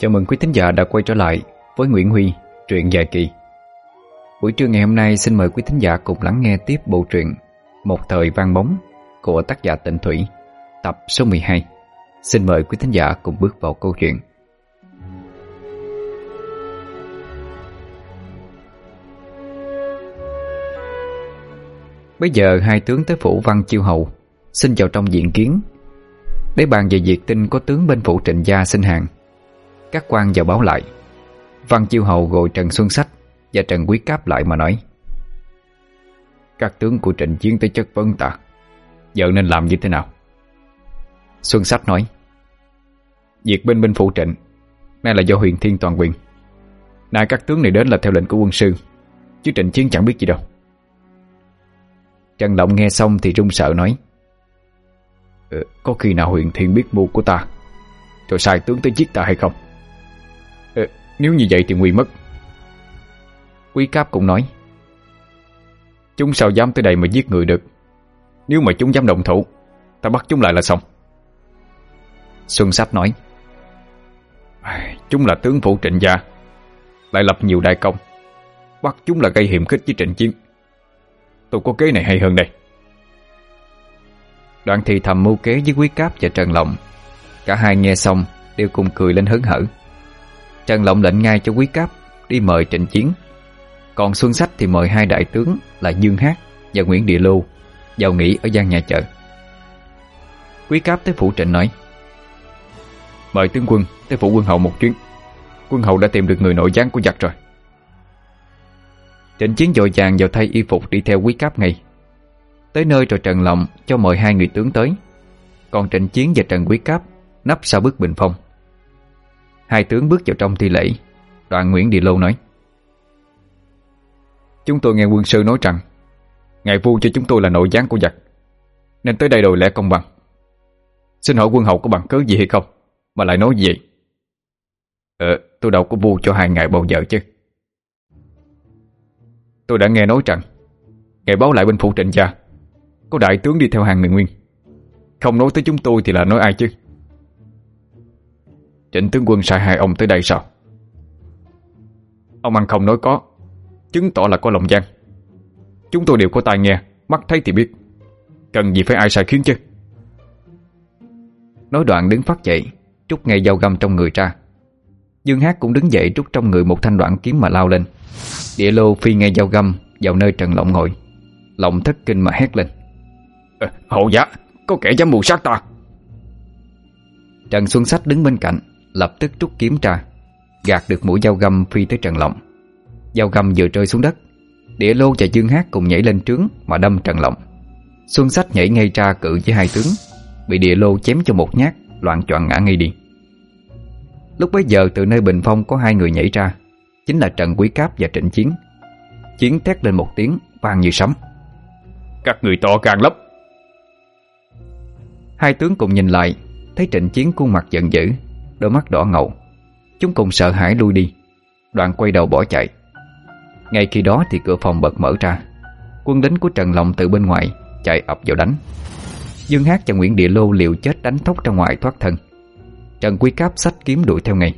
Chào mừng quý thính giả đã quay trở lại với Nguyễn Huy, truyện dài kỳ. Buổi trưa ngày hôm nay xin mời quý thính giả cùng lắng nghe tiếp bộ truyện Một thời vang bóng của tác giả Tịnh Thủy, tập số 12 Xin mời quý thính giả cùng bước vào câu chuyện. Bây giờ hai tướng tới phủ Văn Chiêu hậu, Xin vào trong diện kiến. Để bàn về việc tin có tướng bên phủ trịnh gia xin hàng. Các quan vào báo lại. Văn Chiêu Hầu gọi Trần Xuân Sách Và Trần Quý Cáp lại mà nói, Các tướng của trịnh chiến tới chất vấn ta. Giờ nên làm như thế nào? Xuân Sách nói, Việc binh binh phụ trịnh, Nay là do huyền thiên toàn quyền. Nay các tướng này đến là theo lệnh của quân sư, Chứ trịnh chiến chẳng biết gì đâu. Trần Lộng nghe xong thì run sợ nói ờ, Có khi nào huyền thiên biết mưu của ta, Rồi sai tướng tới giết ta hay không? Nếu như vậy thì nguy mất. Quý cáp cũng nói, Chúng sao dám tới đây mà giết người được? Nếu mà chúng dám động thủ, Ta bắt chúng lại là xong. Xuân Sáp nói, Chúng là tướng phủ trịnh gia, Lại lập nhiều đại công, Bắt chúng là gây hiểm khích với trịnh chiến. Tôi có kế này hay hơn đây. Đoạn thì thầm mưu kế với quý cáp và trần lòng Cả hai nghe xong Đều cùng cười lên hớn hở. Trần Lộng lệnh ngay cho Quý Cáp, đi mời trịnh chiến. Còn Xuân Sách thì mời hai đại tướng là Dương Hát và Nguyễn Địa Lưu vào nghỉ ở gian nhà chợ. Quý Cáp tới phủ trịnh nói, Mời tướng quân tới phủ quân hậu một chuyến. Quân hậu đã tìm được người nội gián của giặc rồi. Trịnh chiến dội vàng vào thay y phục đi theo quý cáp ngay. Tới nơi rồi Trần Lộng cho mời hai người tướng tới. Còn Trịnh Chiến và Trần Quý Cáp nấp sau bức bình phong. Hai tướng bước vào trong thi lễ. Đoàn Nguyễn Địa Lô nói, Chúng tôi nghe quân sư nói rằng, Ngài vua cho chúng tôi là nội gián của giặc, Nên tới đây đòi lẽ công bằng. Xin hỏi quân hậu có bằng cớ gì hay không? Mà lại nói gì vậy? Ờ tôi đâu có vua cho hai ngài bao giờ chứ. Tôi đã nghe nói rằng, Ngài báo lại bên phụ trịnh gia, Có đại tướng đi theo hàng người nguyên. Không nói tới chúng tôi thì là nói ai chứ? Trịnh tướng quân sai hai ông tới đây sao? Ông ăn không nói có Chứng tỏ là có lòng gian. Chúng tôi đều có tai nghe Mắt thấy thì biết. Cần gì phải ai sai khiến chứ? Nói đoạn đứng phát dậy Trúc ngay dao găm trong người ra. Dương Hát cũng đứng dậy trúc trong người một thanh đoạn kiếm mà lao lên. Địa lô phi ngay dao găm Vào nơi Trần Lộng ngồi. Lộng thất kinh mà hét lên. À, Hậu giả, có kẻ dám mù sát ta. Trần Xuân Sách đứng bên cạnh Lập tức rút kiếm ra Gạt được mũi dao găm phi tới Trần Lộng. Dao găm vừa rơi xuống đất Địa Lô và Dương Hát cùng nhảy lên trướng Mà đâm Trần Lộng. Xuân Sách nhảy ngay ra cự với hai tướng Bị Địa Lô chém cho một nhát Loạn choạng ngã ngay đi. Lúc bấy giờ từ nơi bình phong có hai người nhảy ra Chính là Trần Quý Cáp và Trịnh Chiến. Chiến thét lên một tiếng vang như sấm. Các người to càng lắm. Hai tướng cùng nhìn lại Thấy Trịnh Chiến khuôn mặt giận dữ Đôi mắt đỏ ngầu. Chúng cùng sợ hãi lui đi. Đoạn quay đầu bỏ chạy. Ngay khi đó thì cửa phòng bật mở ra. Quân lính của Trần Lòng từ bên ngoài Chạy ập vào đánh. Dương Hát và Nguyễn Địa Lô liều chết đánh thốc ra ngoài thoát thân. Trần Quý Cáp sách kiếm đuổi theo ngay.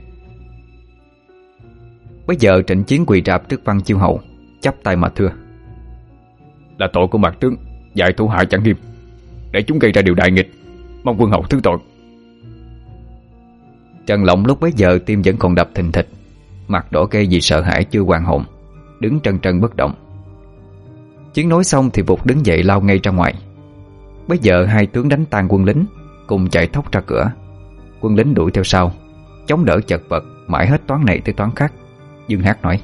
Bây giờ trịnh chiến quỳ rạp trước văn chiêu hậu chắp tay mà thưa. Là tội của mặt tướng Dạy thủ hạ chẳng nghiêm. Để chúng gây ra điều đại nghịch, Mong quân hậu thứ tội. Trần Lộng lúc bấy giờ tim vẫn còn đập thình thịch, Mặt đỏ gây vì sợ hãi chưa hoàn hồn, Đứng trần trần bất động. Chiến nói xong thì Vục đứng dậy lao ngay ra ngoài. Bây giờ hai tướng đánh tan quân lính, Cùng chạy thốc ra cửa. Quân lính đuổi theo sau, Chống đỡ chật vật, Mãi hết toán này tới toán khác. Dương Hát nói,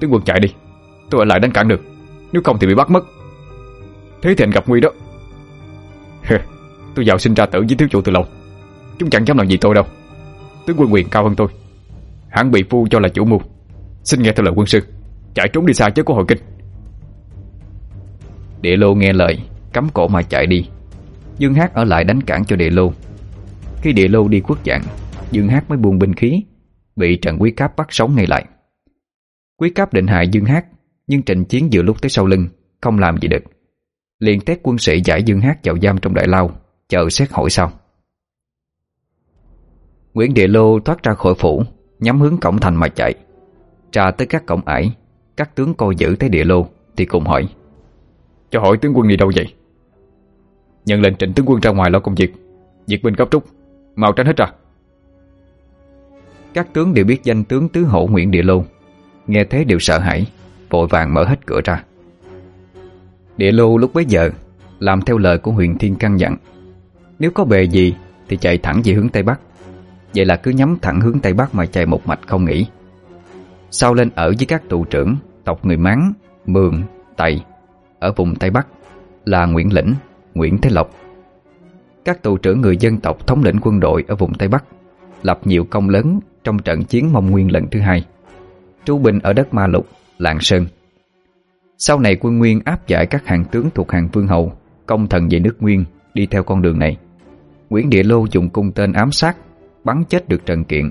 Tướng quân chạy đi, Tôi ở lại đánh cản được, Nếu không thì bị bắt mất. Thế thì anh gặp nguy đó. Tôi giàu sinh ra tử với thiếu chủ từ lâu, Chúng chẳng dám làm gì tôi đâu tướng quân quyền cao hơn tôi. Hắn bị phu cho là chủ mưu. Xin nghe theo lời quân sư, Chạy trốn đi xa chứ có hội kinh. Địa lô nghe lời, Cắm cổ mà chạy đi. Dương Hát ở lại đánh cản cho địa lô. Khi địa lô đi khuất dạng, Dương Hát mới buông binh khí, Bị Trần Quý Cáp bắt sống ngay lại. Quý Cáp định hại Dương Hát Nhưng trình chiến vừa lúc tới sau lưng, Không làm gì được. Liền tét quân sĩ giải Dương Hát vào giam trong đại lao, Chờ xét hội sau. Nguyễn Địa Lô thoát ra khỏi phủ Nhắm hướng cổng thành mà chạy. Trà tới các cổng ải Các tướng coi giữ thấy Địa Lô Thì cùng hỏi Cho hỏi tướng quân đi đâu vậy? Nhận lệnh trịnh tướng quân ra ngoài lo công việc Việc binh gấp trúc Mau tránh hết ra. Các tướng đều biết danh tướng tứ hổ Nguyễn Địa Lô Nghe thế đều sợ hãi Vội vàng mở hết cửa ra. Địa Lô lúc bấy giờ Làm theo lời của huyền thiên căn dặn Nếu có bề gì Thì chạy thẳng về hướng Tây Bắc. Vậy là cứ nhắm thẳng hướng Tây Bắc mà chạy một mạch không nghỉ. Sau lên ở với các tù trưởng Tộc người Mán, Mường, Tày Ở vùng Tây Bắc Là Nguyễn Lĩnh, Nguyễn Thế Lộc. Các tù trưởng người dân tộc thống lĩnh quân đội Ở vùng Tây Bắc Lập nhiều công lớn trong trận chiến Mông Nguyên lần thứ hai. Trú bình ở đất Ma Lục, Lạng Sơn. Sau này quân Nguyên áp giải các hàng tướng thuộc hàng Vương hậu Công thần về nước Nguyên đi theo con đường này. Nguyễn Địa Lô dùng cung tên ám sát bắn chết được Trần Kiện,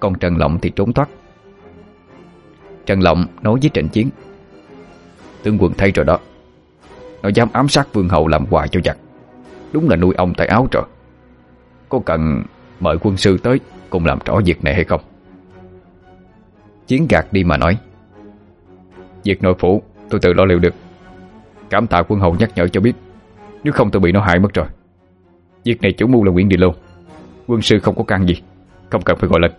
Còn Trần Lộng thì trốn thoát. Trần Lộng nói với Trịnh Chiến, Tướng quân thay rồi đó, Nó dám ám sát vương hậu làm quà cho giặc. Đúng là nuôi ông tại áo rồi Có cần mời quân sư tới Cùng làm rõ việc này hay không? Chiến gạt đi mà nói, Việc nội phủ, tôi tự lo liệu được. Cảm tạ quân hầu nhắc nhở cho biết, Nếu không tôi bị nó hại mất rồi. Việc này chủ mưu là Nguyễn đi Lô. Quân sư không có can gì, Không cần phải gọi lên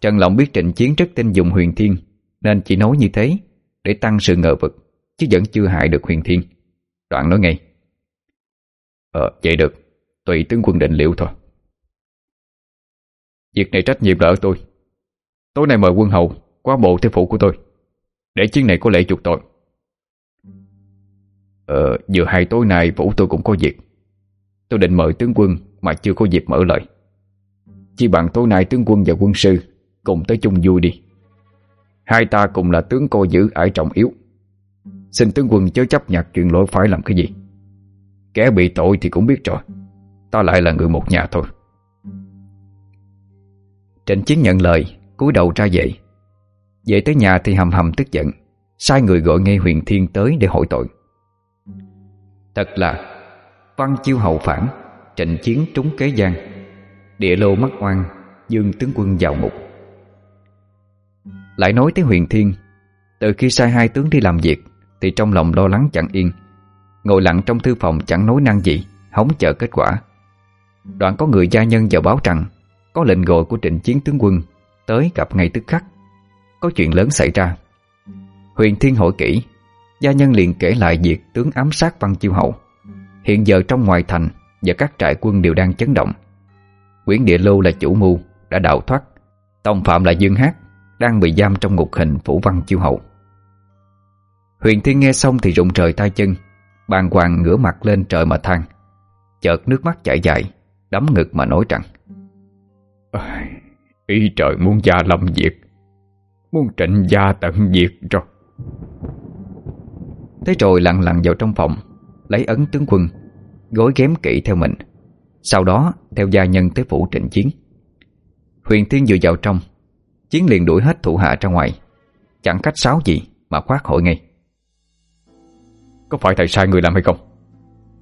Trần Lộng biết trịnh chiến rất tin dùng huyền thiên, Nên chỉ nói như thế Để tăng sự ngờ vực, Chứ vẫn chưa hại được huyền thiên. Đoạn nói ngay. Ờ vậy được, Tùy tướng quân định liệu thôi. Việc này trách nhiệm là ở tôi. Tối nay mời quân hầu qua bộ thế phủ của tôi, Để chiến này có lễ chuộc tội. Ờ vừa hai tối nay, vũ tôi cũng có việc. Tôi định mời tướng quân mà chưa có dịp mở lời. Chỉ bằng tối nay tướng quân và quân sư Cùng tới chung vui đi. Hai ta cùng là tướng cô giữ ải trọng yếu. Xin tướng quân chớ chấp nhặt chuyện lỗi phải làm cái gì. Kẻ bị tội thì cũng biết rồi. Ta lại là người một nhà thôi. Trịnh Chiến nhận lời, cúi đầu ra dậy Về tới nhà thì hầm hầm tức giận, Sai người gọi ngay Huyền Thiên tới để hội tội. Thật là Văn chiêu hậu phản Trận chiến trúng kế gian. Địa lô mắt oan, Dương tướng quân vào ngục Lại nói tới huyền thiên, Từ khi sai hai tướng đi làm việc, Thì trong lòng lo lắng chẳng yên. Ngồi lặng trong thư phòng chẳng nói năng gì, Hóng chờ kết quả. Đoạn có người gia nhân vào báo rằng, Có lệnh gọi của trịnh chiến tướng quân, Tới gặp ngay tức khắc. Có chuyện lớn xảy ra. Huyền Thiên hỏi kỹ, Gia nhân liền kể lại việc tướng ám sát Văn Chiêu Hậu. Hiện giờ trong ngoài thành và các trại quân đều đang chấn động. Nguyễn Địa Lô là chủ mưu Đã đào thoát. Tông phạm là Dương Hát Đang bị giam trong ngục hình Phủ Văn Chiêu Hậu. Huyền Thiên nghe xong thì rụng trời tay chân Bàn hoàng ngửa mặt lên trời mà than. Chợt nước mắt chảy dài Đấm ngực mà nói rằng à, Ý trời muốn gia lâm diệt Muốn trịnh gia tận diệt rồi. Thế rồi lặng lặng vào trong phòng Lấy ấn tướng quân, Gối ghém kỹ theo mình, Sau đó theo gia nhân tới phủ trịnh chiến Huyền Thiên vừa vào trong, Chiến liền đuổi hết thủ hạ ra ngoài Chẳng cách sáo gì mà khoát hội ngay Có phải thầy sai người làm hay không?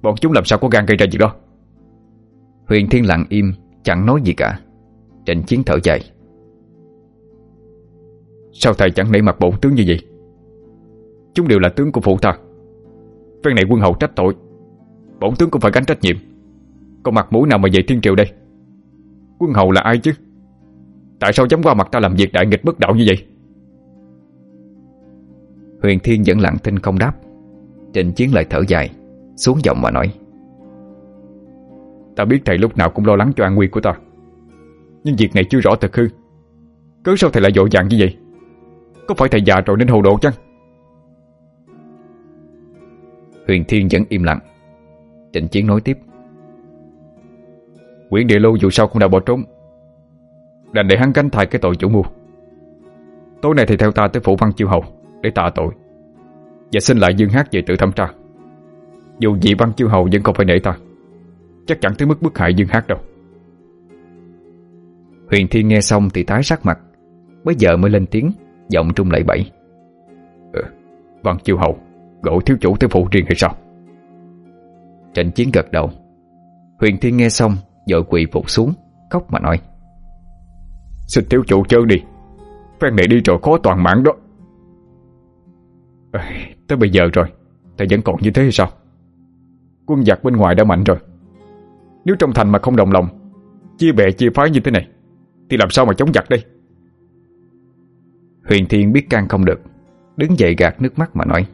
Bọn chúng làm sao có gan gây ra việc đó? Huyền Thiên lặng im, Chẳng nói gì cả Trịnh chiến thở dài Sao thầy chẳng nể mặt bổn tướng như vậy Chúng đều là tướng của phụ thật. Phen này quân hậu trách tội. Bổn tướng cũng phải gánh trách nhiệm. Còn mặt mũi nào mà về thiên triều đây? Quân hầu là ai chứ? Tại sao dám qua mặt ta làm việc đại nghịch bất đạo như vậy? Huyền Thiên vẫn lặng thinh không đáp trình Chiến lại thở dài Xuống giọng mà nói. Ta biết thầy lúc nào cũng lo lắng cho an nguy của ta Nhưng việc này chưa rõ thật hư. Cứ sao thầy lại dội dàng như vậy? Có phải thầy già rồi nên hồ đồ chăng? Huyền Thiên vẫn im lặng. Trịnh Chiến nói tiếp. Quyển địa lưu dù sao cũng đã bỏ trốn. Đành để hắn gánh thai cái tội chủ mưu. Tối nay thì theo ta tới phủ văn chiêu hầu Để tạ tội. Và xin lại Dương Hát về tự thẩm tra. Dù gì văn chiêu hầu vẫn không phải nể ta Chắc chẳng tới mức bức hại Dương Hát đâu. Huyền Thiên nghe xong thì tái sắc mặt Bây giờ mới lên tiếng Giọng trung lại bảy: ừ, ờ, Văn chiêu hầu Gỗ thiếu chủ tới phụ riêng hay sao? Trịnh chiến gật đầu. Huyền thiên nghe xong Vội quỳ phục xuống Khóc mà nói. Xin thiếu chủ chơi đi. Phen này đi rồi khó toàn mạng đó. À, Tới bây giờ rồi Thầy vẫn còn như thế hay sao? Quân giặc bên ngoài đã mạnh rồi. Nếu trong thành mà không đồng lòng Chia bè chia phái như thế này Thì làm sao mà chống giặc đây? Huyền thiên biết can không được Đứng dậy gạt nước mắt mà nói.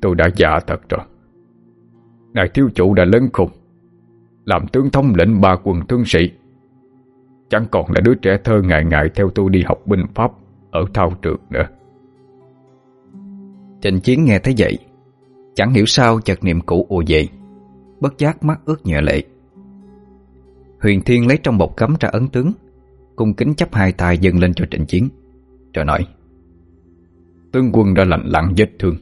Tôi đã già thật rồi. Ngài thiếu chủ đã lớn khùng. Làm tướng thống lĩnh ba quần thương sĩ. Chẳng còn là đứa trẻ thơ ngại ngại Theo tôi đi học binh pháp Ở thao trường nữa. Trịnh Chiến nghe thấy vậy Chẳng hiểu sao chợt niệm cũ ùa về Bất giác mắt ướt nhẹ lệ. Huyền Thiên lấy trong bọc cấm ra ấn tướng Cung kính chấp hai tay dâng lên cho trịnh chiến Rồi nói Tướng quân đã lạnh lặng vết thương.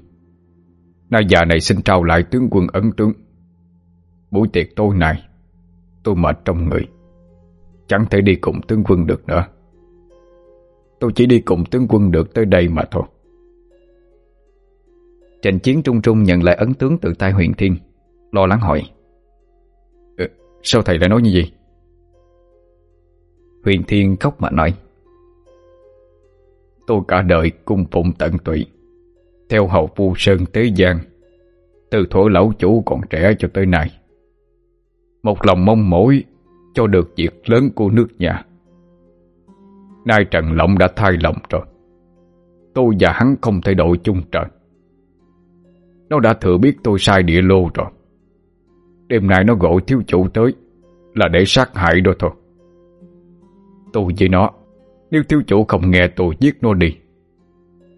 Nay già này xin trao lại tướng quân ấn tướng. Buổi tiệc tối nay Tôi mệt trong người. Chẳng thể đi cùng tướng quân được nữa. Tôi chỉ đi cùng tướng quân được tới đây mà thôi. Trần Chiến trung trung nhận lại ấn tướng từ tay huyền thiên Lo lắng hỏi. Ừ, Sao thầy lại nói như vậy? Huyền thiên khóc mà nói. Tôi cả đời cung phụng tận tụy theo hầu vua Sơn tới Giang. Từ thổ lão chủ còn trẻ cho tới nay. Một lòng mong mỏi cho được việc lớn của nước nhà. Nay Trần Lộng đã thay lòng rồi. Tôi và hắn không thể đội chung trời. Nó đã thừa biết tôi sai địa lô rồi. Đêm nay nó gọi thiếu chủ tới Là để sát hại đó thôi. Tôi với nó, Nếu thiếu chủ không nghe tôi giết nó đi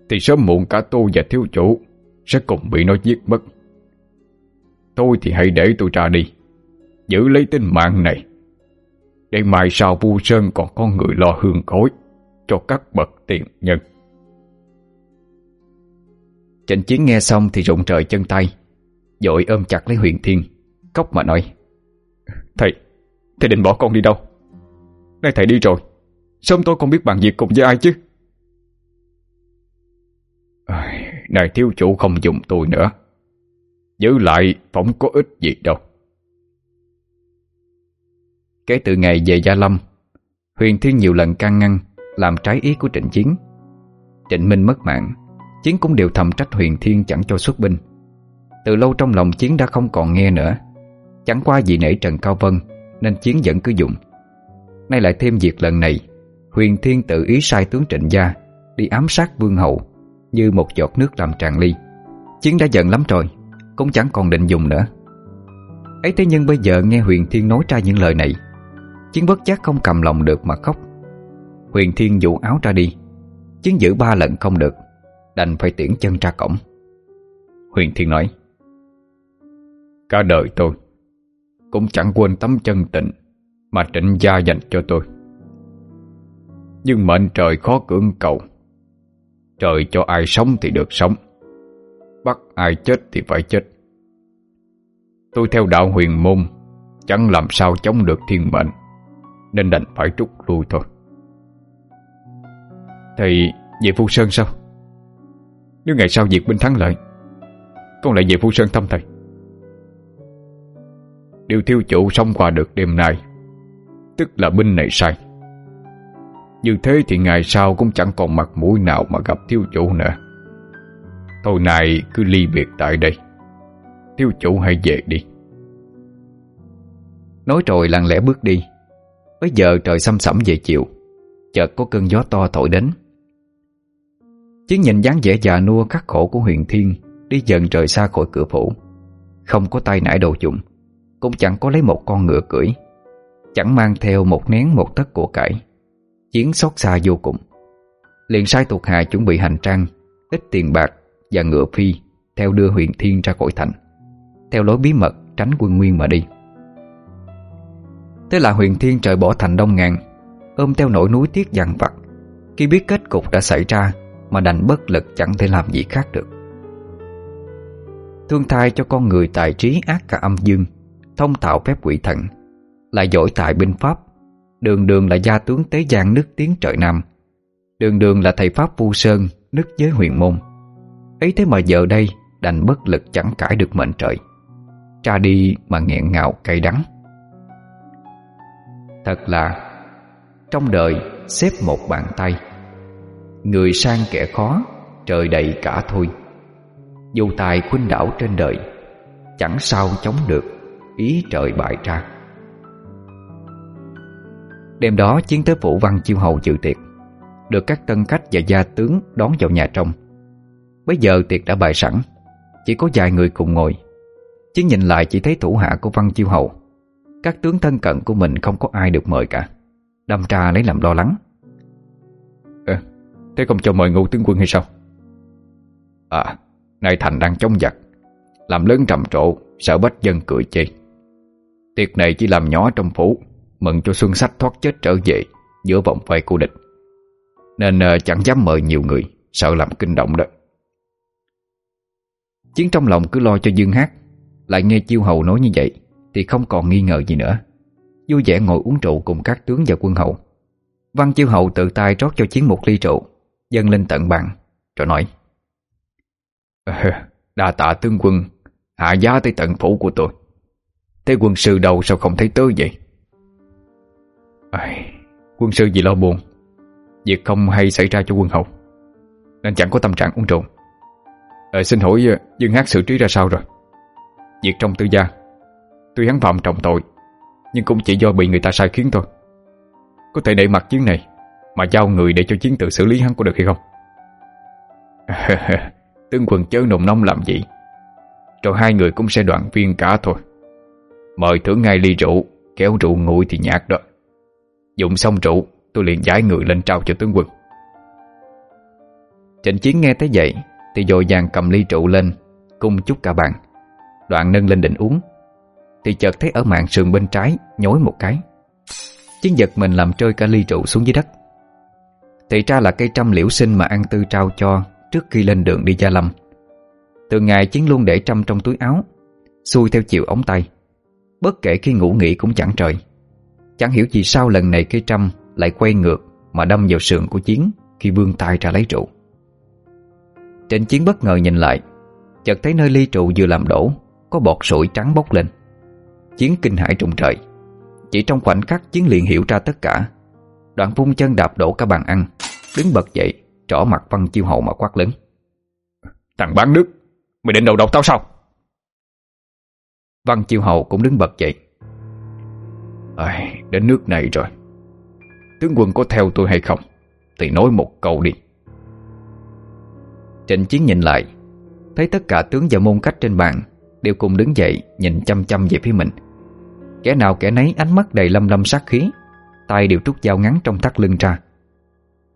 thì sớm muộn cả tôi và thiếu chủ Sẽ cùng bị nó giết mất. Tôi thì hãy để tôi ra đi Giữ lấy tính mạng này. Để mai sau vu sơn còn có người lo hương khối Cho các bậc tiền nhân. Trịnh Chiến nghe xong thì rụng trời chân tay Dội ôm chặt lấy huyền thiên Khóc mà nói Thầy, thầy định bỏ con đi đâu? Nay thầy đi rồi Sớm tôi không biết bàn việc cùng với ai chứ? Này thiếu chủ không dùng tôi nữa. Giữ lại phỏng có ích gì đâu. Kể từ ngày về Gia Lâm, Huyền Thiên nhiều lần can ngăn, Làm trái ý của Trịnh Chiến. Trịnh Minh mất mạng, Chiến cũng đều thầm trách Huyền Thiên chẳng cho xuất binh. Từ lâu trong lòng Chiến đã không còn nghe nữa. Chẳng qua vì nể Trần Cao Vân, Nên Chiến vẫn cứ dùng. Nay lại thêm việc lần này, Huyền Thiên tự ý sai tướng Trịnh Gia Đi ám sát Vương Hậu như một giọt nước làm tràn ly. Chiến đã giận lắm rồi, Cũng chẳng còn định dùng nữa. Ấy thế nhưng bây giờ nghe Huyền Thiên nói ra những lời này, Chiến bất giác không cầm lòng được mà khóc. Huyền Thiên dụ áo ra đi, Chiến giữ ba lần không được, Đành phải tiễn chân ra cổng. Huyền Thiên nói, Cả đời tôi Cũng chẳng quên tấm chân tịnh Mà trịnh gia dành cho tôi. Nhưng mệnh trời khó cưỡng cầu Trời cho ai sống thì được sống. Bắt ai chết thì phải chết. Tôi theo đạo huyền môn, Chẳng làm sao chống được thiên mệnh, Nên đành phải trút lui thôi. Thầy về Phu Sơn sao Nếu ngày sau việc binh thắng lợi, Con lại về Phu Sơn thăm thầy. Điều thiêu chủ xong qua được đêm nay, Tức là binh này sai. Như thế thì ngày sau cũng chẳng còn mặt mũi nào mà gặp thiếu chủ nữa. Thôi này cứ ly biệt tại đây. Thiếu chủ hãy về đi. Nói rồi lặng lẽ bước đi. Bây giờ trời xăm sẩm về chiều. Chợt có cơn gió to thổi đến. Chiến nhìn dáng vẻ già nua khắc khổ của huyền thiên Đi dần rời xa khỏi cửa phủ. Không có tay nải đồ dụng Cũng chẳng có lấy một con ngựa cưỡi. Chẳng mang theo một nén một tất của cải. Chiến xót xa vô cùng. Liền sai thuộc hạ chuẩn bị hành trang, Ít tiền bạc và ngựa phi Theo đưa Huyền thiên ra khỏi thành. Theo lối bí mật, tránh quân nguyên mà đi. Thế là huyền thiên trời bỏ thành đông ngàn, Ôm theo nỗi núi tiếc dằn vặt. Khi biết kết cục đã xảy ra Mà đành bất lực chẳng thể làm gì khác được. Thương thai cho con người tài trí ác cả âm dương, Thông tạo phép quỷ thần, Lại giỏi tại binh pháp Đường đường là gia tướng tế giang nước tiếng trời Nam. Đường đường là thầy Pháp Vu Sơn, Nước giới huyền môn. Ấy thế mà giờ đây, Đành bất lực chẳng cãi được mệnh trời. Tra đi mà nghẹn ngào cay đắng. Thật là, Trong đời xếp một bàn tay. Người sang kẻ khó, Trời đầy cả thôi. Dù tài khuynh đảo trên đời, Chẳng sao chống được Ý trời bại ra. Đêm đó chiến tới phủ Văn chiêu hầu dự tiệc Được các tân khách và gia tướng đón vào nhà trong. Bây giờ tiệc đã bày sẵn Chỉ có vài người cùng ngồi. Chiến nhìn lại chỉ thấy thủ hạ của Văn Chiêu Hầu Các tướng thân cận của mình không có ai được mời cả. Đâm tra lấy làm lo lắng. À, Thế không cho mời ngũ tướng quân hay sao? À, nay thành đang chống giặc Làm lớn trầm trộ Sợ bách dân cười chê. Tiệc này chỉ làm nhỏ trong phủ Mừng cho Xuân Sách thoát chết trở về Giữa vòng vây của địch. Nên ờ, chẳng dám mời nhiều người, Sợ làm kinh động đó. Chiến trong lòng cứ lo cho Dương Hát. Lại nghe chiêu hầu nói như vậy Thì không còn nghi ngờ gì nữa. Vui vẻ ngồi uống rượu cùng các tướng và quân hầu. Văn chiêu hầu tự tay rót cho chiến một ly rượu, Dâng lên tận bàn, Rồi nói ờ, Đa tạ tướng quân, Hạ giá tới tận phủ của tôi. Thế quân sư đâu sao không thấy tới vậy? à, Quân sư vì lo buồn Việc không hay xảy ra cho quân hậu Nên chẳng có tâm trạng uống trộn. À, Xin hỏi ờ, Dương Hát xử trí ra sao rồi? Việc trong tư gia Tuy hắn phạm trọng tội Nhưng cũng chỉ do bị người ta sai khiến thôi. Có thể để mặt chiến này Mà giao người để cho chiến tự xử lý hắn có được hay không? Tương quần chớ nồng nông làm gì Rồi hai người cũng sẽ đoạn viên cả thôi. Mời thưởng ngay ly rượu Kéo rượu nguội thì nhạt đó. Dụng xong rượu, Tôi liền giải người lên trao cho tướng quân. Trịnh chiến nghe tới vậy, Thì dội vàng cầm ly rượu lên, Cung chúc cả bạn Đoạn nâng lên định uống. Thì chợt thấy ở mạng sườn bên trái, Nhối một cái. Chiến giật mình làm rơi cả ly rượu xuống dưới đất. Thì ra là cây trăm liễu sinh mà An Tư trao cho Trước khi lên đường đi Gia Lâm. Từ ngày Chiến luôn để trăm trong túi áo Xui theo chiều ống tay. Bất kể khi ngủ nghỉ cũng chẳng trời. Chẳng hiểu vì sao lần này cây trăm lại quay ngược mà đâm vào sườn của Chiến khi vươn tay ra lấy trụ. trên Chiến bất ngờ nhìn lại, chợt thấy nơi ly trụ vừa làm đổ có bọt sủi trắng bốc lên. Chiến kinh hãi trùng trời. Chỉ trong khoảnh khắc Chiến liền hiểu ra tất cả. Đoạn vung chân đạp đổ cả bàn ăn, đứng bật dậy, trỏ mặt Văn Chiêu Hậu mà quát lớn. Thằng bán nước, mày định đầu độc tao sao? Văn Chiêu Hậu cũng đứng bật dậy ai Đến nước này rồi. Tướng quân có theo tôi hay không? Thì nói một câu đi. Trịnh chiến nhìn lại, Thấy tất cả tướng và môn khách trên bàn Đều cùng đứng dậy nhìn chăm chăm về phía mình. Kẻ nào kẻ nấy ánh mắt đầy lâm lâm sát khí, tay đều trút dao ngắn trong thắt lưng ra.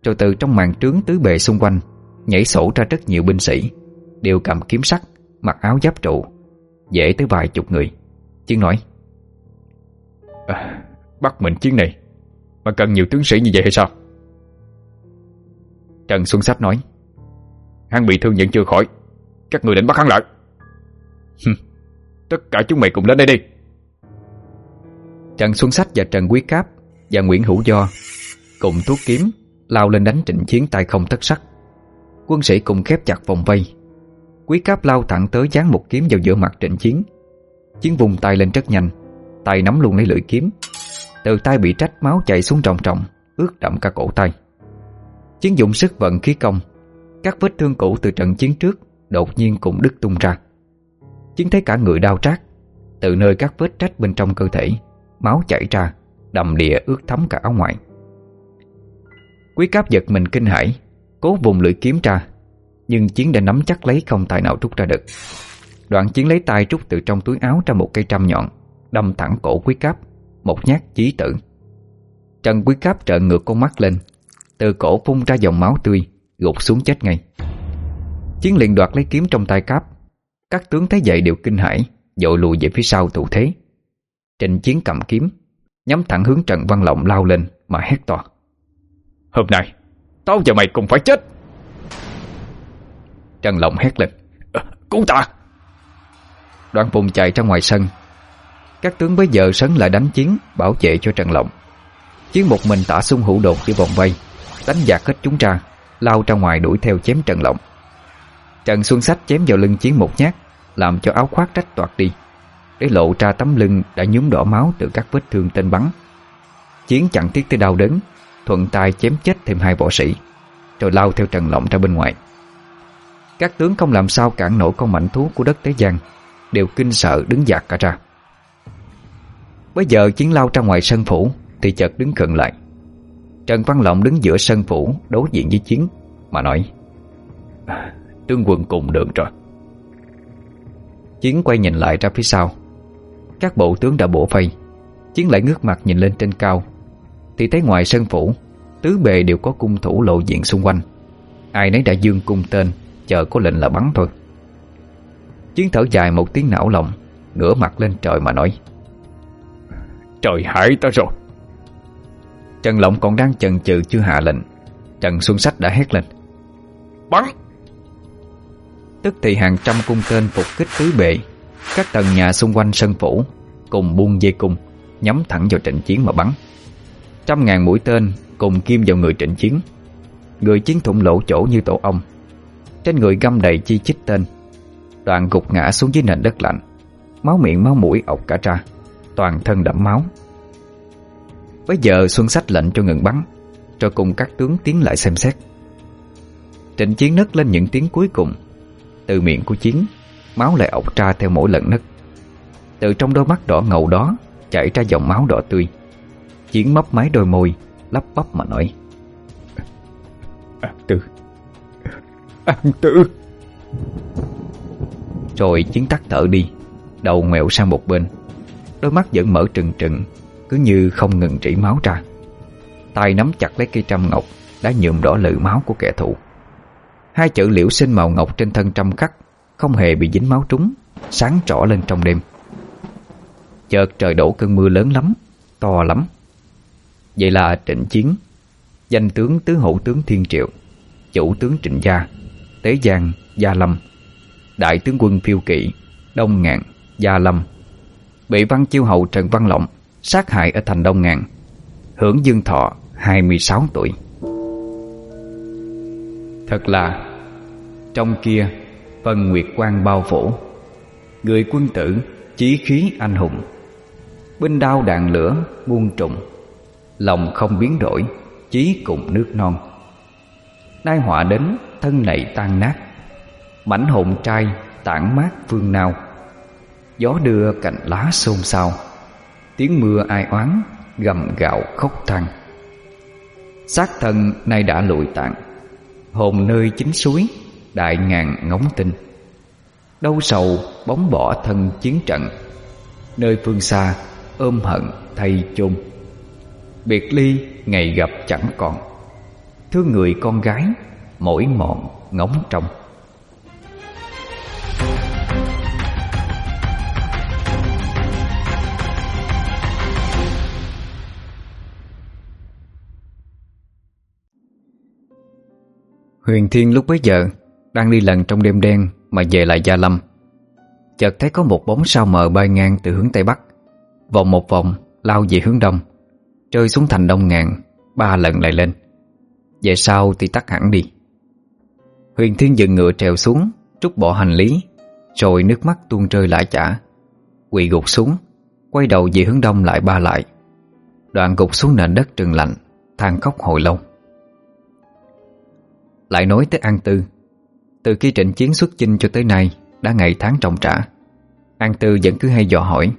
Rồi từ trong màn trướng tứ bề xung quanh, Nhảy sổ ra rất nhiều binh sĩ, Đều cầm kiếm sắt, Mặc áo giáp trụ, Dễ tới vài chục người. Chiến nói à, Bắt mệnh chiến này. Mà cần nhiều tướng sĩ như vậy hay sao? Trần Xuân Sách nói. Hắn bị thương vẫn chưa khỏi. Các người định bắt hắn lại. Tất cả chúng mày cùng lên đây đi. Trần Xuân Sách và Trần Quý Cáp Và Nguyễn Hữu Do Cùng thuốc kiếm Lao lên đánh trịnh chiến tay không tất sắc. Quân sĩ cùng khép chặt vòng vây. Quý Cáp lao thẳng tới dán một kiếm vào giữa mặt trịnh chiến. Chiến vùng tay lên rất nhanh tay nắm luôn lấy lưỡi kiếm. Từ tay bị trách máu chảy xuống trọng trọng Ướt đậm cả cổ tay. Chiến dụng sức vận khí công, Các vết thương cũ từ trận chiến trước Đột nhiên cũng đứt tung ra. Chiến thấy cả người đau trát, Từ nơi các vết trách bên trong cơ thể, Máu chảy ra, Đầm đìa ướt thấm cả áo ngoài. Quý cáp giật mình kinh hãi, Cố vùng lưỡi kiếm ra, Nhưng Chiến đã nắm chắc lấy không tài nào rút ra được. Đoạn Chiến lấy tay rút từ trong túi áo ra một cây trăm nhọn Đâm thẳng cổ quý cáp Một nhát chí tử. Trần quý cáp trợn ngược con mắt lên Từ cổ phun ra dòng máu tươi Gục xuống chết ngay. Chiến liền đoạt lấy kiếm trong tay cáp. Các tướng thấy vậy đều kinh hãi Dội lùi về phía sau thủ thế. Trình chiến cầm kiếm Nhắm thẳng hướng Trần Văn Lộng lao lên Mà hét to. Hôm nay Tao và mày cùng phải chết. Trần Lộng hét lên. Cứu ta. Đoàn vùng chạy ra ngoài sân các tướng bây giờ sấn lại đánh chiến, Bảo vệ cho trần lộng. Chiến một mình tả xung hữu đột đi vòng vây, Đánh giặc hết chúng ra, Lao ra ngoài đuổi theo chém trần lộng. Trần Xuân Sách chém vào lưng chiến một nhát, Làm cho áo khoác rách toạt đi, Để lộ ra tấm lưng đã nhúm đỏ máu Từ các vết thương tên bắn. Chiến chẳng tiếc tới đau đớn, Thuận tay chém chết thêm hai võ sĩ, Rồi lao theo trần lộng ra bên ngoài. Các tướng không làm sao cản nổi Con mảnh thú của đất Tế Giang Đều kinh sợ đứng giặc cả ra. Bây giờ chiến lao ra ngoài sân phủ, Thì chợt đứng khựng lại. Trần Văn Lộng đứng giữa sân phủ, Đối diện với chiến, Mà nói à, tương quân cùng đường rồi. Chiến quay nhìn lại ra phía sau. Các bộ tướng đã bổ vây. Chiến lại ngước mặt nhìn lên trên cao. Thì thấy ngoài sân phủ, Tứ bề đều có cung thủ lộ diện xung quanh. Ai nấy đã dương cung tên, Chờ có lệnh là bắn thôi. Chiến thở dài một tiếng não lòng Ngửa mặt lên trời mà nói Trời hại ta rồi. Trần Lộng còn đang chần chừ chưa hạ lệnh. Trần Xuân Sách đã hét lên. Bắn! Tức thì hàng trăm cung tên phục kích tứ bệ. Các tầng nhà xung quanh sân phủ Cùng buông dây cung Nhắm thẳng vào trận chiến mà bắn. Trăm ngàn mũi tên cùng kim vào người trận chiến. Người chiến thủng lỗ chỗ như tổ ong. Trên người găm đầy chi chích tên. Đoàn gục ngã xuống dưới nền đất lạnh. Máu miệng máu mũi ọc cả ra toàn thân đẫm máu. Bây giờ Xuân Sách lệnh cho ngừng bắn Cho cùng các tướng tiến lại xem xét. Trịnh Chiến nấc lên những tiếng cuối cùng Từ miệng của Chiến Máu lại ọc ra theo mỗi lần nấc. Từ trong đôi mắt đỏ ngầu đó Chảy ra dòng máu đỏ tươi. Chiến mấp máy đôi môi Lắp bắp mà nói. An Tư. An Tư. Rồi Chiến tắt thở đi Đầu mẹo sang một bên. Đôi mắt vẫn mở trừng trừng Cứ như không ngừng trĩ máu ra. Tay nắm chặt lấy cây trăm ngọc Đã nhuộm đỏ lự máu của kẻ thù. Hai chữ liễu sinh màu ngọc trên thân trăm khắc Không hề bị dính máu trúng Sáng rõ lên trong đêm. Chợt trời đổ cơn mưa lớn lắm To lắm. Vậy là trịnh chiến. Danh tướng tứ hữu tướng thiên triệu Chủ tướng trịnh gia Tế giang, gia lâm Đại tướng quân phiêu kỵ Đông ngạn, gia lâm bị văn chiêu hầu Trần Văn Lộng sát hại ở thành Đông Ngàn, hưởng dương thọ 26 tuổi. Thật là trong kia phần nguyệt quang bao phủ, người quân tử chí khí anh hùng, binh đao đạn lửa muôn trùng, lòng không biến đổi, chí cùng nước non. Nay họa đến thân này tan nát, mảnh hồn trai tản mát phương nào. Gió đưa cành lá xôn xao. Tiếng mưa ai oán Gầm gạo khóc than. Xác thân nay đã lụi tàn Hồn nơi chính suối Đại ngàn ngóng tinh. Đâu sầu bóng bỏ thân chiến trận Nơi phương xa ôm hận thay chung, Biệt ly ngày gặp chẳng còn Thương người con gái mỗi mọn ngóng trong. Huyền Thiên lúc bấy giờ Đang đi lần trong đêm đen Mà về lại Gia Lâm. Chợt thấy có một bóng sao mờ bay ngang từ hướng Tây Bắc. Vòng một vòng, Lao về hướng Đông. Rơi xuống thành Đông Ngàn, Ba lần lại lên. Về sau thì tắt hẳn đi. Huyền Thiên dừng ngựa trèo xuống, Trút bỏ hành lý, Rồi nước mắt tuôn rơi lã chả. Quỳ gục xuống, Quay đầu về hướng đông lại ba lại. Đoạn gục xuống nền đất trừng lạnh, than khóc hồi lâu. Lại nói tới An Tư. Từ khi trịnh chiến xuất chinh cho tới nay, Đã ngày tháng trọng trả. An Tư vẫn cứ hay dò hỏi,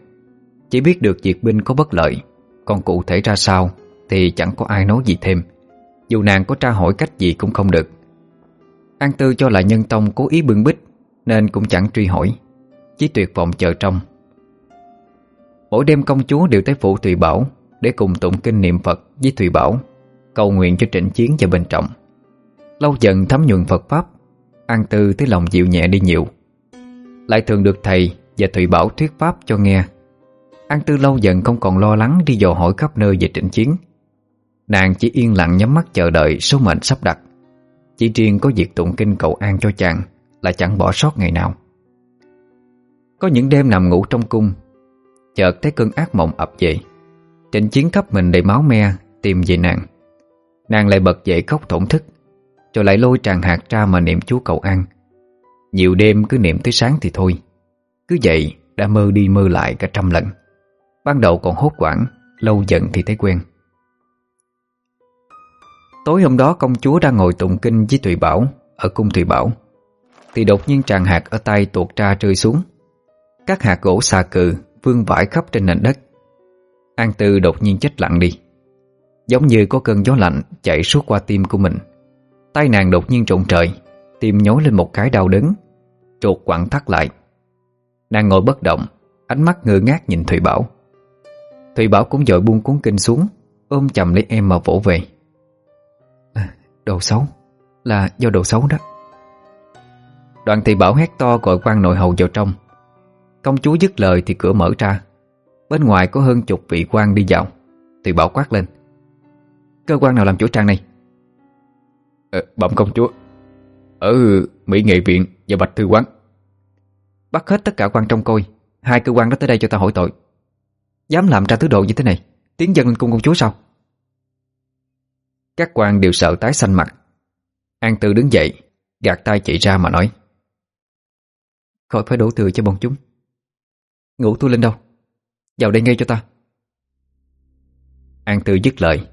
Chỉ biết được việc binh có bất lợi, Còn cụ thể ra sao Thì chẳng có ai nói gì thêm. Dù nàng có tra hỏi cách gì cũng không được. An Tư cho là nhân tông cố ý bưng bích Nên cũng chẳng truy hỏi, Chỉ tuyệt vọng chờ trong. Mỗi đêm công chúa đều tới phủ Thùy Bảo Để cùng tụng kinh niệm Phật với Thùy Bảo, Cầu nguyện cho trịnh chiến và bình trọng. Lâu dần thấm nhuận Phật Pháp, An Tư tới lòng dịu nhẹ đi nhiều. Lại thường được thầy và Thụy Bảo thuyết Pháp cho nghe. An Tư lâu dần không còn lo lắng đi dò hỏi khắp nơi về trịnh chiến. Nàng chỉ yên lặng nhắm mắt chờ đợi số mệnh sắp đặt. Chỉ riêng có việc tụng kinh cầu an cho chàng Là chẳng bỏ sót ngày nào. Có những đêm nằm ngủ trong cung, Chợt thấy cơn ác mộng ập về. Trịnh chiến khắp mình đầy máu me Tìm về nàng. Nàng lại bật dậy khóc thổn thức. Rồi lại lôi tràn hạt ra mà niệm chú cầu an. Nhiều đêm cứ niệm tới sáng thì thôi. Cứ vậy đã mơ đi mơ lại cả trăm lần. Ban đầu còn hốt quảng Lâu dần thì thấy quen. Tối hôm đó công chúa đang ngồi tụng kinh với Thùy Bảo, Ở cung Thùy Bảo. Thì đột nhiên tràng hạt ở tay tuột ra rơi xuống. Các hạt gỗ xà cừ vương vãi khắp trên nền đất. An Tư đột nhiên chết lặng đi. Giống như có cơn gió lạnh chạy suốt qua tim của mình. Tai nàng đột nhiên trộn trời Tim nhối lên một cái đau đớn. Trột quặn thắt lại. Nàng ngồi bất động Ánh mắt ngơ ngác nhìn thủy Bảo. Thủy Bảo cũng dội buông cuốn kinh xuống Ôm chầm lấy em mà vỗ về. À, Đồ xấu Là do đồ xấu đó. Đoàn thủy Bảo hét to gọi quan nội hầu vào trong. Công chúa dứt lời thì cửa mở ra. Bên ngoài có hơn chục vị quan đi vào. Thủy Bảo quát lên. Cơ quan nào làm chủ trang này? Ờ, bẩm công chúa. Ở Mỹ Nghệ Viện và Bạch Thư Quán. Bắt hết tất cả quan trong coi. Hai cơ quan đó tới đây cho ta hỏi tội. Dám làm ra thứ độ như thế này, Tiến dân lên cung công chúa sao? Các quan đều sợ tái xanh mặt. An Tư đứng dậy, Gạt tay chị ra mà nói. Khỏi phải đổ thừa cho bọn chúng. Ngủ tôi lên đâu? Vào đây ngay cho ta. An Tư dứt lời,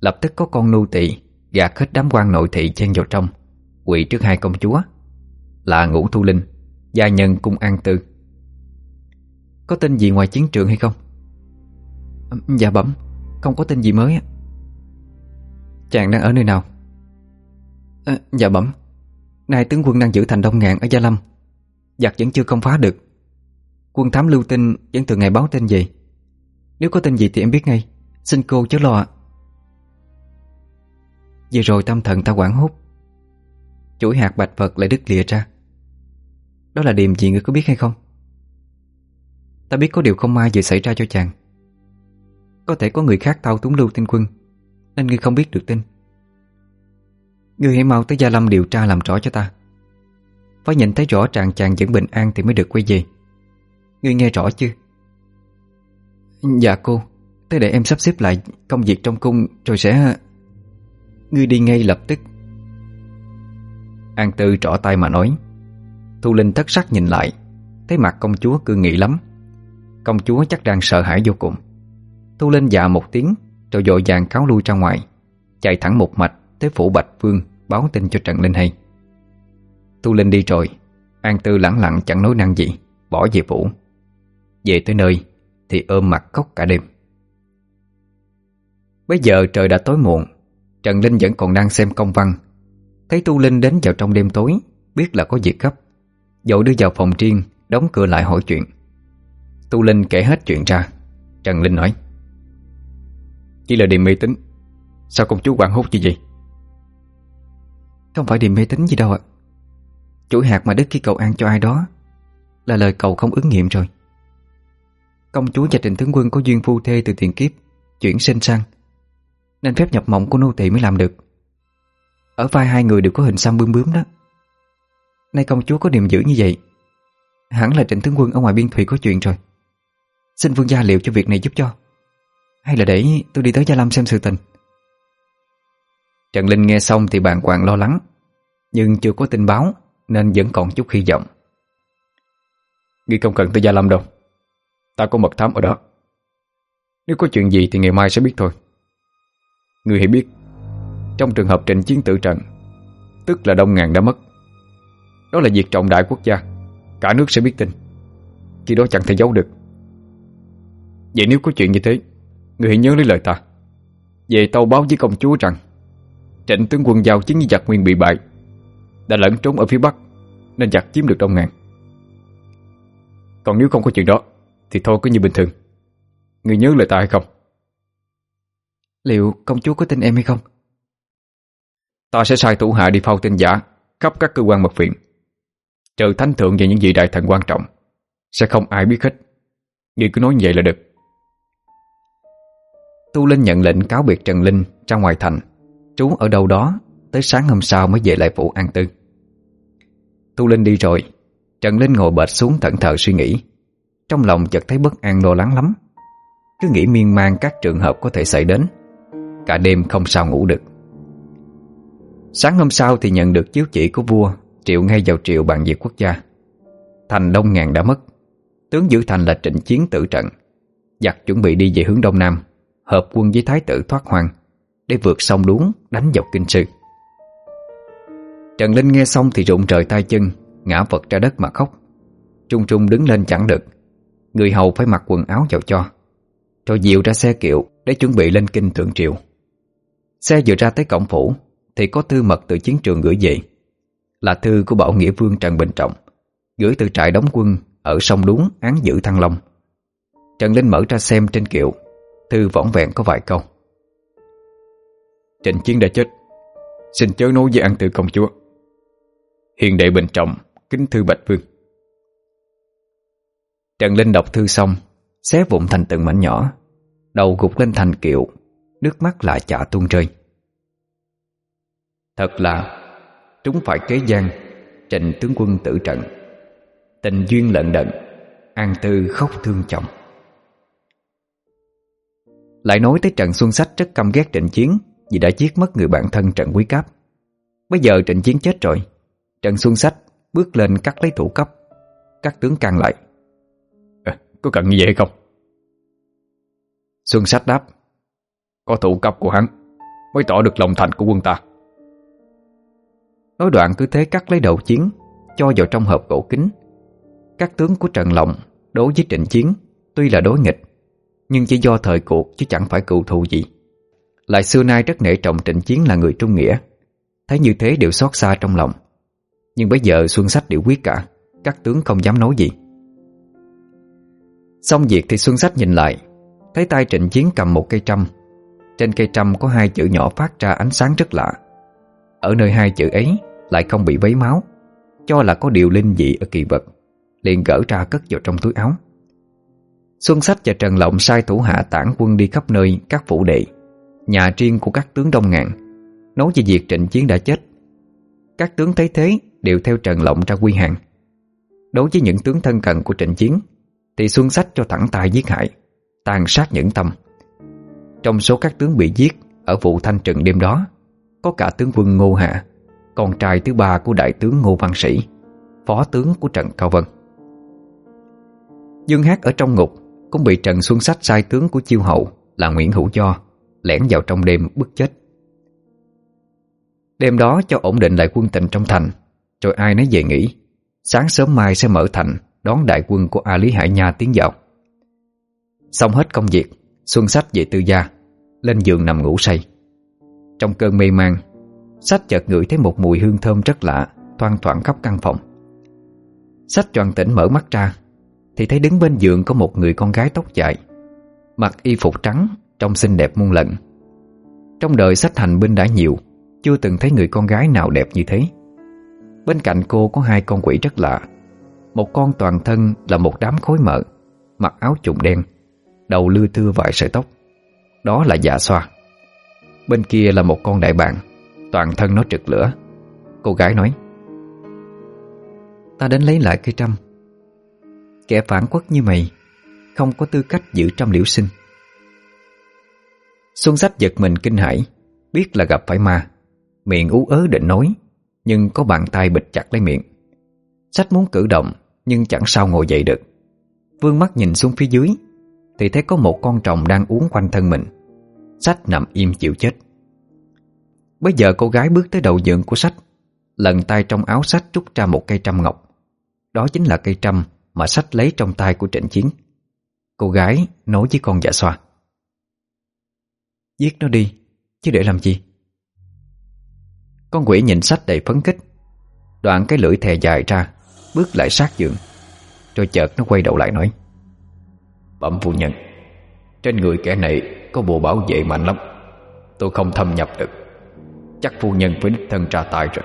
Lập tức có con nu tỳ Gạt hết đám quan nội thị chen vào trong. Quỳ trước hai công chúa Là Ngũ Thu Linh Gia nhân cung an tư. Có tin gì ngoài chiến trường hay không? Dạ bẩm Không có tin gì mới Chàng đang ở nơi nào? À, dạ bẩm Nay tướng quân đang giữ thành Đông ngàn ở Gia Lâm. Giặc vẫn chưa công phá được. Quân thám lưu tin vẫn từ ngày báo tin gì Nếu có tin gì thì em biết ngay. Xin cô chớ lo ạ vừa rồi tâm thần ta quảng hút Chuỗi hạt bạch Phật lại đứt lìa ra. Đó là điềm gì ngươi có biết hay không? Ta biết có điều không may vừa xảy ra cho chàng. Có thể có người khác thao túng lưu tinh quân, Nên ngươi không biết được tin. Ngươi hãy mau tới Gia Lâm điều tra làm rõ cho ta. Phải nhìn thấy rõ trạng chàng vẫn bình an thì mới được quay về. Ngươi nghe rõ chưa? Dạ cô, Tới để em sắp xếp lại công việc trong cung, Rồi sẽ Ngươi đi ngay lập tức. An Tư trỏ tay mà nói. Thu Linh thất sắc nhìn lại. Thấy mặt công chúa cư nghị lắm. Công chúa chắc đang sợ hãi vô cùng. Thu Linh dạ một tiếng, Rồi dội vàng cáo lui ra ngoài. Chạy thẳng một mạch tới phủ Bạch Vương, Báo tin cho Trần Linh hay. Thu Linh đi rồi. An Tư lẳng lặng chẳng nói năng gì, Bỏ về phủ. Về tới nơi, thì ôm mặt khóc cả đêm. Bây giờ trời đã tối muộn Trần Linh vẫn còn đang xem công văn. Thấy Tu Linh đến vào trong đêm tối Biết là có việc gấp Dội đưa vào phòng riêng Đóng cửa lại hỏi chuyện. Tu Linh kể hết chuyện ra. Trần Linh nói Chỉ là điểm mê tính, Sao công chúa quảng hút như vậy? Không phải điểm mê tính gì đâu ạ. À. Chuỗi hạt mà Đức khi cầu an cho ai đó Là lời cầu không ứng nghiệm rồi. Công chúa và Trịnh Tướng Quân có duyên phu thê từ tiền kiếp Chuyển sinh sang. Nên phép nhập mộng của nô tỳ mới làm được. Ở vai hai người đều có hình xăm bướm bướm đó. Nay công chúa có niềm dữ như vậy, Hẳn là trịnh tướng quân ở ngoài biên thủy có chuyện rồi. Xin vương gia liệu cho việc này giúp cho. Hay là để tôi đi tới Gia Lâm xem sự tình. Trần Linh nghe xong thì bàn hoàng lo lắng, Nhưng chưa có tin báo Nên vẫn còn chút hy vọng. Ngươi không cần tới Gia Lâm đâu. Ta có mật thám ở đó. Nếu có chuyện gì thì ngày mai sẽ biết thôi người hãy biết, Trong trường hợp trình chiến tự trận, Tức là đông ngàn đã mất, Đó là việc trọng đại quốc gia. Cả nước sẽ biết tin, Khi đó chẳng thể giấu được. Vậy nếu có chuyện như thế, người hãy nhớ lấy lời ta. Về tâu báo với công chúa rằng, Trịnh tướng quân giao chiến với giặc nguyên bị bại, Đã lẫn trốn ở phía Bắc, Nên giặc chiếm được đông ngàn. Còn nếu không có chuyện đó, Thì thôi cứ như bình thường. Người nhớ lời ta hay không? Liệu công chúa có tin em hay không? Ta sẽ sai thủ hạ đi phao tin giả khắp các cơ quan mật viện. Trừ thánh thượng và những vị đại thần quan trọng, sẽ không ai biết hết. Ngươi cứ nói như vậy là được. Tu Linh nhận lệnh cáo biệt Trần Linh ra ngoài thành, trú ở đâu đó tới sáng hôm sau mới về lại phủ An Tư. Tu Linh đi rồi, Trần Linh ngồi bệt xuống thận thờ suy nghĩ. Trong lòng chợt thấy bất an lo lắng lắm. Cứ nghĩ miên man các trường hợp có thể xảy đến Cả đêm không sao ngủ được. Sáng hôm sau thì nhận được chiếu chỉ của vua, Triệu ngay vào triệu bằng việc quốc gia. Thành Đông Ngàn đã mất. Tướng giữ thành là trịnh chiến tử trận. Giặc chuẩn bị đi về hướng Đông Nam, Hợp quân với thái tử thoát hoang, Để vượt sông đuống đánh vào kinh sư. Trần Linh nghe xong thì rụng trời tay chân, Ngã vật ra đất mà khóc. Trung Trung đứng lên chẳng được. Người hầu phải mặc quần áo vào cho, Rồi dịu ra xe kiệu Để chuẩn bị lên kinh thượng triệu Xe vừa ra tới cổng phủ, Thì có thư mật từ chiến trường gửi về. Là thư của Bảo Nghĩa Vương Trần Bình Trọng, Gửi từ trại đóng quân Ở sông Đuống án giữ Thăng Long. Trần Linh mở ra xem trên kiệu, Thư võn vẹn có vài câu. Trịnh Chiến đã chết, Xin chớ nối với ăn Tư công chúa. Hiền đệ Bình Trọng Kính thư Bạch Vương. Trần Linh đọc thư xong, Xé vụn thành từng mảnh nhỏ, Đầu gục lên thành kiệu. Nước mắt lại chả tuôn rơi. Thật là Chúng phải kế gian Trịnh tướng quân tử trận. Tình duyên lận đận An tư khóc thương chồng. Lại nói tới trận xuân sách rất căm ghét trịnh chiến Vì đã giết mất người bạn thân trận quý cáp. Bây giờ trịnh chiến chết rồi Trần Xuân Sách bước lên cắt lấy thủ cấp Các tướng can lại. À, Có cần như vậy không? Xuân Sách đáp có thủ cấp của hắn Mới tỏ được lòng thành của quân ta. Nói đoạn cứ thế cắt lấy đầu chiến, Cho vào trong hộp gỗ kính. Các tướng của Trần Lộng Đối với trịnh chiến, Tuy là đối nghịch, Nhưng chỉ do thời cuộc chứ chẳng phải cựu thù gì. Lại xưa nay rất nể trọng trịnh chiến là người trung nghĩa, Thấy như thế đều xót xa trong lòng. Nhưng bây giờ Xuân Sách đều quyết cả, Các tướng không dám nói gì. Xong việc thì Xuân Sách nhìn lại, Thấy tay trịnh chiến cầm một cây trăm trên cây trăm có hai chữ nhỏ phát ra ánh sáng rất lạ. Ở nơi hai chữ ấy lại không bị vấy máu, Cho là có điều linh dị ở kỳ vật, Liền gỡ ra cất vào trong túi áo. Xuân Sách và Trần Lộng sai thủ hạ tản quân đi khắp nơi các phủ đệ, Nhà riêng của các tướng Đông Ngạn Nói về việc trịnh chiến đã chết. Các tướng thấy thế đều theo Trần Lộng ra quy hàng. Đối với những tướng thân cận của trịnh chiến, Thì Xuân Sách cho thẳng tay giết hại, Tàn sát những tâm. Trong số các tướng bị giết Ở vụ thanh trừng đêm đó, Có cả tướng quân Ngô Hạ, Con trai thứ ba của đại tướng Ngô Văn Sĩ, Phó tướng của Trần Cao Vân. Dương Hát ở trong ngục Cũng bị Trần Xuân Sách sai tướng của chiêu hậu Là Nguyễn Hữu Do Lẻn vào trong đêm bức chết. Đêm đó cho ổn định lại quân tình trong thành, Rồi ai nấy về nghỉ. Sáng sớm mai sẽ mở thành Đón đại quân của A Lý Hải Nha tiến vào. Xong hết công việc Xuân sách về tư gia, Lên giường nằm ngủ say. Trong cơn mê man, Sách chợt ngửi thấy một mùi hương thơm rất lạ, Thoang thoảng khắp căn phòng. Sách tròn tỉnh mở mắt ra, Thì thấy đứng bên giường có một người con gái tóc dài, Mặc y phục trắng, Trông xinh đẹp muôn lận Trong đời sách hành binh đã nhiều, Chưa từng thấy người con gái nào đẹp như thế. Bên cạnh cô có hai con quỷ rất lạ, Một con toàn thân là một đám khối mỡ Mặc áo trùng đen Đầu lưa thưa vài sợi tóc. Đó là dạ xoa. Bên kia là một con đại bàng. Toàn thân nó trực lửa. Cô gái nói, Ta đến lấy lại cây trăm. Kẻ phản quốc như mày Không có tư cách giữ trăm liễu sinh. Xuân sách giật mình kinh hãi, Biết là gặp phải ma. Miệng ú ớ định nói, Nhưng có bàn tay bịch chặt lấy miệng. Sách muốn cử động, Nhưng chẳng sao ngồi dậy được. Vương mắt nhìn xuống phía dưới thì thấy có một con trồng đang uống quanh thân mình. Sách nằm im chịu chết. Bây giờ cô gái bước tới đầu giường của sách, Lần tay trong áo sách rút ra một cây trăm ngọc. Đó chính là cây trăm mà sách lấy trong tay của trịnh chiến. Cô gái nói với con dạ xoa. Giết nó đi, Chứ để làm gì? Con quỷ nhìn sách đầy phấn khích. Đoạn cái lưỡi thè dài ra, Bước lại sát giường, Rồi chợt nó quay đầu lại nói. Bẩm phu nhân, Trên người kẻ này có bộ bảo vệ mạnh lắm. Tôi không thâm nhập được. Chắc phu nhân phải đích thân tra tài rồi.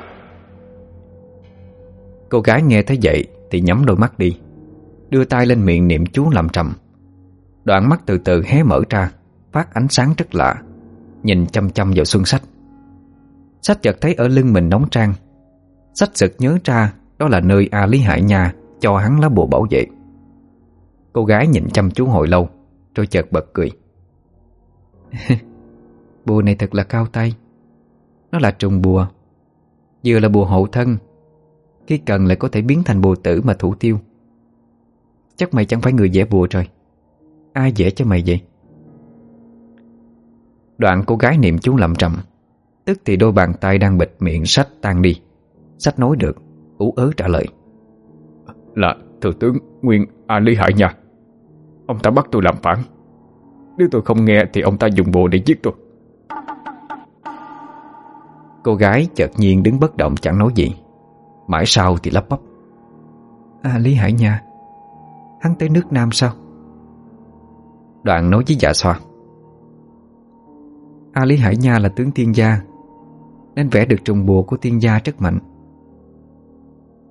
Cô gái nghe thấy vậy Thì nhắm đôi mắt đi, Đưa tay lên miệng niệm chú làm trầm. Đoạn mắt từ từ hé mở ra, Phát ánh sáng rất lạ, Nhìn chăm chăm vào xuân sách. Sách chợt thấy ở lưng mình nóng trang. Sách sực nhớ ra Đó là nơi A Lý Hải Nha Cho hắn lá bùa bảo vệ. Cô gái nhìn chăm chú hồi lâu, Rồi chợt bật cười. cười Bùa này thật là cao tay. Nó là trùng bùa. Vừa là bùa hộ thân, Khi cần lại có thể biến thành bùa tử mà thủ tiêu. Chắc mày chẳng phải người dễ bùa rồi. Ai dễ cho mày vậy? Đoạn cô gái niệm chú lầm trầm, Tức thì đôi bàn tay đang bịt miệng sách tan đi. Sách nói được, Ú ớ trả lời. Là thừa tướng Nguyên A Lý Hải nha. Ông ta bắt tôi làm phản Nếu tôi không nghe thì ông ta dùng bùa để giết tôi. Cô gái chợt nhiên đứng bất động chẳng nói gì. Mãi sau thì lắp bắp. À Lý Hải Nha Hắn tới nước Nam sao? Đoạn nói với dạ xoa. A Lý Hải Nha là tướng tiên gia Nên vẽ được trùng bùa của tiên gia rất mạnh.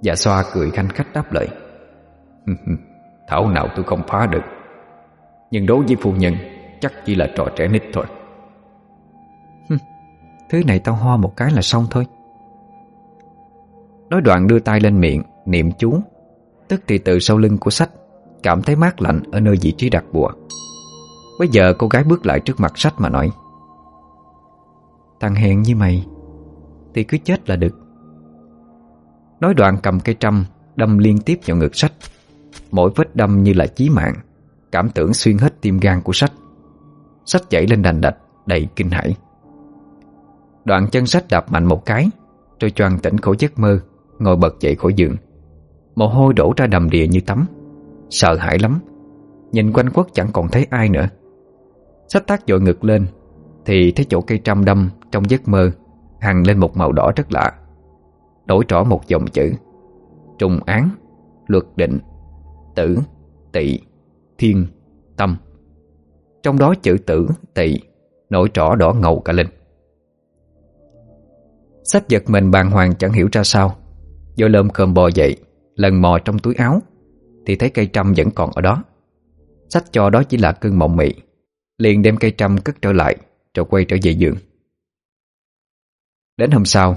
Dạ xoa cười khanh khách đáp lời. Thảo nào tôi không phá được. Nhưng đối với phu nhân, Chắc chỉ là trò trẻ nít thôi. Thứ này tao ho một cái là xong thôi. Nói đoạn đưa tay lên miệng, Niệm chú. Tức thì từ sau lưng của sách, Cảm thấy mát lạnh ở nơi vị trí đặt bùa. Bây giờ cô gái bước lại trước mặt sách mà nói. Thằng hẹn như mày, Thì cứ chết là được. Nói đoạn cầm cây trăm, Đâm liên tiếp vào ngực sách. Mỗi vết đâm như là chí mạng. Cảm tưởng xuyên hết tim gan của sách. Sách chảy lên đành đạch, Đầy kinh hãi. Đoạn chân sách đạp mạnh một cái Rồi choàng tỉnh khỏi giấc mơ, Ngồi bật dậy khỏi giường. Mồ hôi đổ ra đầm đìa như tắm. Sợ hãi lắm, Nhìn quanh quất chẳng còn thấy ai nữa. Sách tác dội ngực lên, Thì thấy chỗ cây trăm đâm trong giấc mơ Hằng lên một màu đỏ rất lạ. Đổi rõ một dòng chữ, Trùng án, Luật định, Tử, tỵ thiên, tâm. Trong đó chữ tử, tỵ Nổi trỏ đỏ ngầu cả lên. Sách giật mình bàng hoàng chẳng hiểu ra sao. Vô lơm khơm bò dậy Lần mò trong túi áo Thì thấy cây trăm vẫn còn ở đó. Sách cho đó chỉ là cơn mộng mị Liền đem cây trăm cất trở lại Rồi quay trở về giường. Đến hôm sau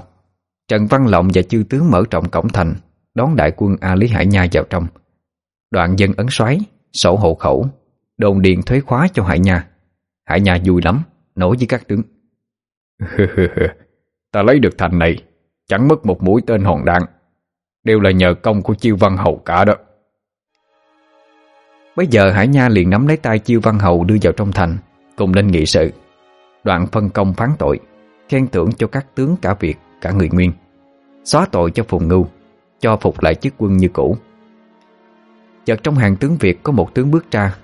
Trần Văn Lộng và chư tướng mở trọng cổng thành Đón đại quân A Lý Hải Nha vào trong. Đoạn dân ấn xoáy sổ hộ khẩu, đồn điền thuế khóa cho Hải Nha. Hải Nha vui lắm, nói với các tướng. ta lấy được thành này, chẳng mất một mũi tên hòn đạn. Đều là nhờ công của chiêu văn hầu cả đó. Bây giờ Hải Nha liền nắm lấy tay chiêu văn hầu đưa vào trong thành, cùng lên nghị sự. Đoạn phân công phán tội, khen thưởng cho các tướng cả Việt, cả người Nguyên. Xóa tội cho Phùng Ngưu, cho phục lại chức quân như cũ. Chợt trong hàng tướng Việt có một tướng bước ra,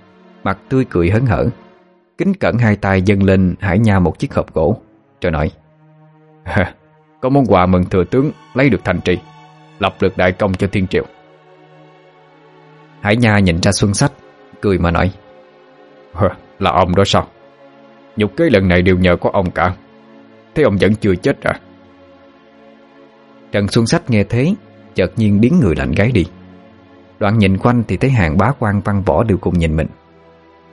Mặt tươi cười hớn hở. Kính cẩn hai tay dâng lên Hải Nha một chiếc hộp gỗ, Rồi nói Có món quà mừng thừa tướng lấy được thành trì, Lập được đại công cho thiên triệu Hải Nha nhìn ra Xuân Sách, Cười mà nói Là ông đó sao? Nhục kế lần này đều nhờ có ông cả Thế ông vẫn chưa chết à? Trần Xuân Sách nghe thế, Chợt nhiên biến người lạnh gái đi. Đoạn nhìn quanh thì thấy hàng bá quan văn võ đều cùng nhìn mình.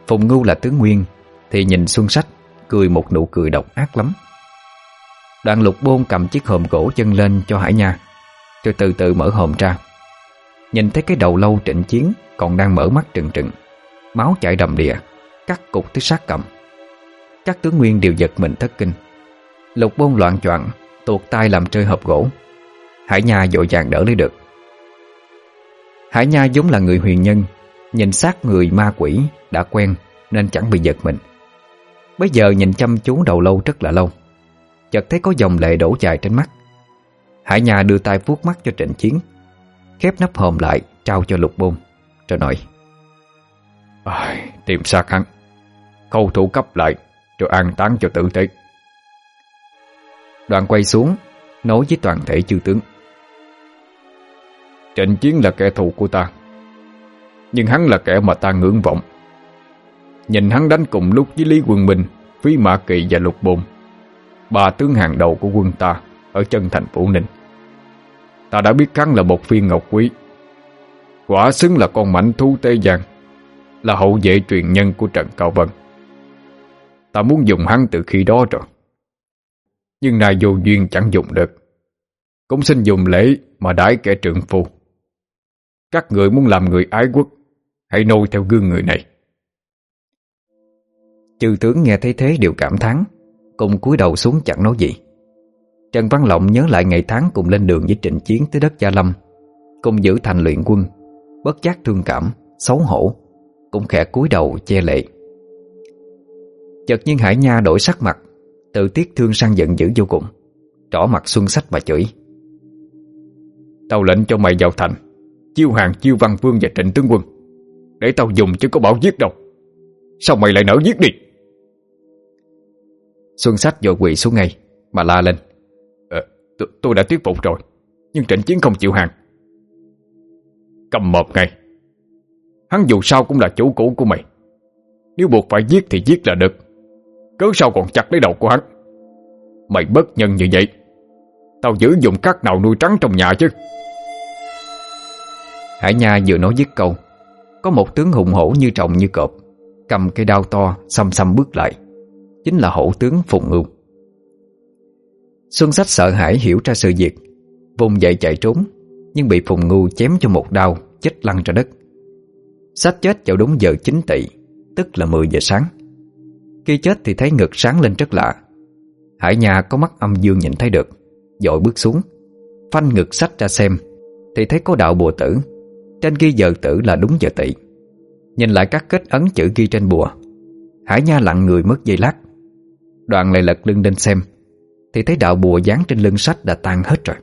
Phùng Ngưu là tướng nguyên, Thì nhìn Xuân Sách, Cười một nụ cười độc ác lắm. Đoạn lục bôn cầm chiếc hòm gỗ chân lên cho Hải Nha, Rồi từ từ mở hòm ra. Nhìn thấy cái đầu lâu trịnh chiến, Còn đang mở mắt trừng trừng, Máu chảy đầm đìa, Cắt cục tới sát cầm. Các tướng nguyên đều giật mình thất kinh. Lục bôn loạn choạng, Tuột tay làm rơi hộp gỗ. Hải Nha dội vàng đỡ lấy được. Hải Nha vốn là người huyền nhân Nhìn sát người ma quỷ Đã quen nên chẳng bị giật mình. Bây giờ nhìn chăm chú đầu lâu rất là lâu Chợt thấy có dòng lệ đổ dài trên mắt. Hải Nha đưa tay vuốt mắt cho trịnh chiến Khép nắp hòm lại Trao cho lục bôn Rồi nói à, Tìm xác hắn câu thủ cấp lại cho an táng cho tử tế. Đoạn quay xuống Nói với toàn thể chư tướng Trịnh Chiến là kẻ thù của ta. Nhưng hắn là kẻ mà ta ngưỡng vọng. Nhìn hắn đánh cùng lúc với Lý Quân Minh, Phí Mã Kỵ và Lục Bồn, Ba tướng hàng đầu của quân ta Ở chân thành phủ Ninh. Ta đã biết hắn là một phi ngọc quý. Quả xứng là con mảnh thú tê Giang Là hậu vệ truyền nhân của Trần Cao Vân. Ta muốn dùng hắn từ khi đó rồi. Nhưng nay vô duyên chẳng dùng được. Cũng xin dùng lễ mà đái kẻ trượng phu. Các người muốn làm người ái quốc Hãy nôi theo gương người này. Chư tướng nghe thấy thế đều cảm thán Cùng cúi đầu xuống chẳng nói gì. Trần Văn Lộng nhớ lại ngày tháng cùng lên đường với trịnh chiến tới đất Gia Lâm Cùng giữ thành luyện quân Bất giác thương cảm, xấu hổ Cũng khẽ cúi đầu che lệ. Chợt nhiên Hải Nha đổi sắc mặt Tự tiếc thương sang giận dữ vô cùng Trỏ mặt xuân sách mà chửi. Tao lệnh cho mày vào thành Chiêu hàng chiêu văn vương và trịnh tướng quân. Để tao dùng chứ có bảo giết đâu. Sao mày lại nỡ giết đi? Xuân sách vội quỳ xuống ngay Mà la lên. Ờ, Tôi đã thuyết phục rồi Nhưng trịnh chiến không chịu hàng. Cầm mộp ngay. Hắn dù sao cũng là chủ cũ của mày. Nếu buộc phải giết thì giết là được. Cớ sao còn chặt lấy đầu của hắn? Mày bất nhân như vậy. Tao giữ dùng các nào nuôi trắng trong nhà chứ? Hải Nha vừa nói dứt câu, Có một tướng hùng hổ như trọng như cọp, Cầm cây đao to xăm xăm bước lại, Chính là hổ tướng Phùng Ngưu. Xuân Sách sợ hãi hiểu ra sự việc, Vùng dậy chạy trốn, Nhưng bị Phùng Ngưu chém cho một đao, Chết lăn ra đất. Sách chết vào đúng giờ chính tỷ Tức là 10 giờ sáng. Khi chết thì thấy ngực sáng lên rất lạ. Hải Nha có mắt âm dương nhìn thấy được, Dội bước xuống, Phanh ngực sách ra xem, Thì thấy có đạo bùa tử trên ghi giờ tử là đúng giờ tỵ. Nhìn lại các kết ấn chữ ghi trên bùa, Hải Nha lặng người mất dây lát. Đoàn lại lật lưng lên xem, Thì thấy đạo bùa dán trên lưng sách đã tan hết rồi.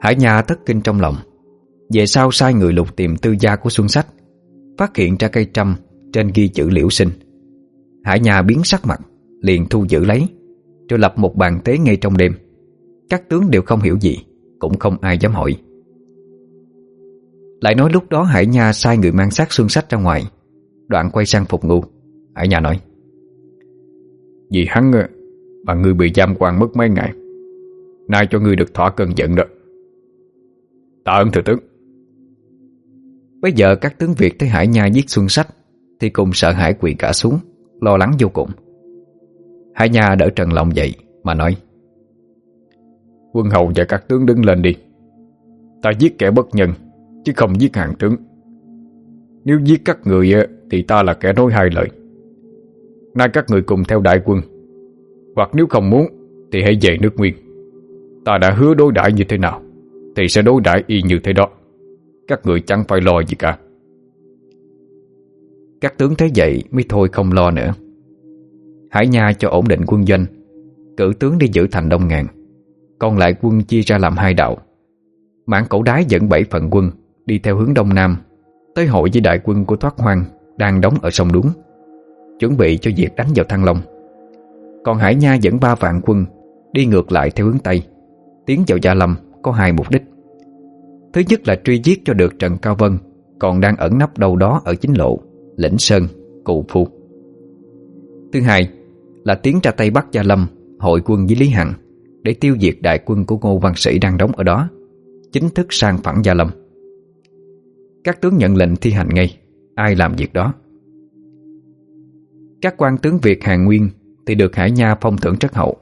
Hải Nha thất kinh trong lòng, Về sau sai người lục tìm tư gia của Xuân Sách, Phát hiện ra cây trăm Trên ghi chữ liễu sinh. Hải Nha biến sắc mặt, Liền thu giữ lấy, Rồi lập một bàn tế ngay trong đêm. Các tướng đều không hiểu gì, Cũng không ai dám hỏi. Lại nói lúc đó Hải Nha sai người mang xác xương sách ra ngoài. Đoạn quay sang Phục Ngu Hải Nha nói Vì hắn ờ, mà người bị giam quan mất mấy ngày. Nay cho người được thỏa cơn giận đó. Tạ ơn thừa tướng. Bây giờ các tướng Việt thấy Hải Nha giết xuân sách Thì cùng sợ hãi quỳ cả xuống Lo lắng vô cùng. Hải Nha đỡ trần lòng dậy Mà nói Quân hầu và các tướng đứng lên đi. Ta giết kẻ bất nhân. Chứ không giết hàng tướng. Nếu giết các người Thì ta là kẻ nói hai lời. Nay các người cùng theo đại quân. Hoặc nếu không muốn, Thì hãy về nước nguyên. Ta đã hứa đối đãi như thế nào, Thì sẽ đối đãi y như thế đó. Các người chẳng phải lo gì cả. Các tướng thấy vậy mới thôi không lo nữa. Hải Nha cho ổn định quân doanh, Cử tướng đi giữ thành đông ngàn. Còn lại quân chia ra làm hai đạo. Mãn cổ đái dẫn bảy phần quân Đi theo hướng đông nam Tới hội với đại quân của thoát hoang Đang đóng ở sông Đuống Chuẩn bị cho việc đánh vào Thăng Long. Còn Hải Nha dẫn ba vạn quân Đi ngược lại theo hướng Tây Tiến vào Gia Lâm có hai mục đích. Thứ nhất là truy giết cho được Trần Cao Vân Còn đang ẩn nấp đâu đó ở chính lộ Lĩnh Sơn, cù Phu. Thứ hai là tiến ra Tây Bắc Gia Lâm Hội quân với Lý Hằng Để tiêu diệt đại quân của Ngô Văn Sĩ đang đóng ở đó Chính thức sang phẳng Gia Lâm. Các tướng nhận lệnh thi hành ngay. Ai làm việc đó? Các quan tướng Việt Hàng Nguyên Thì được Hải Nha phong thưởng rất hậu.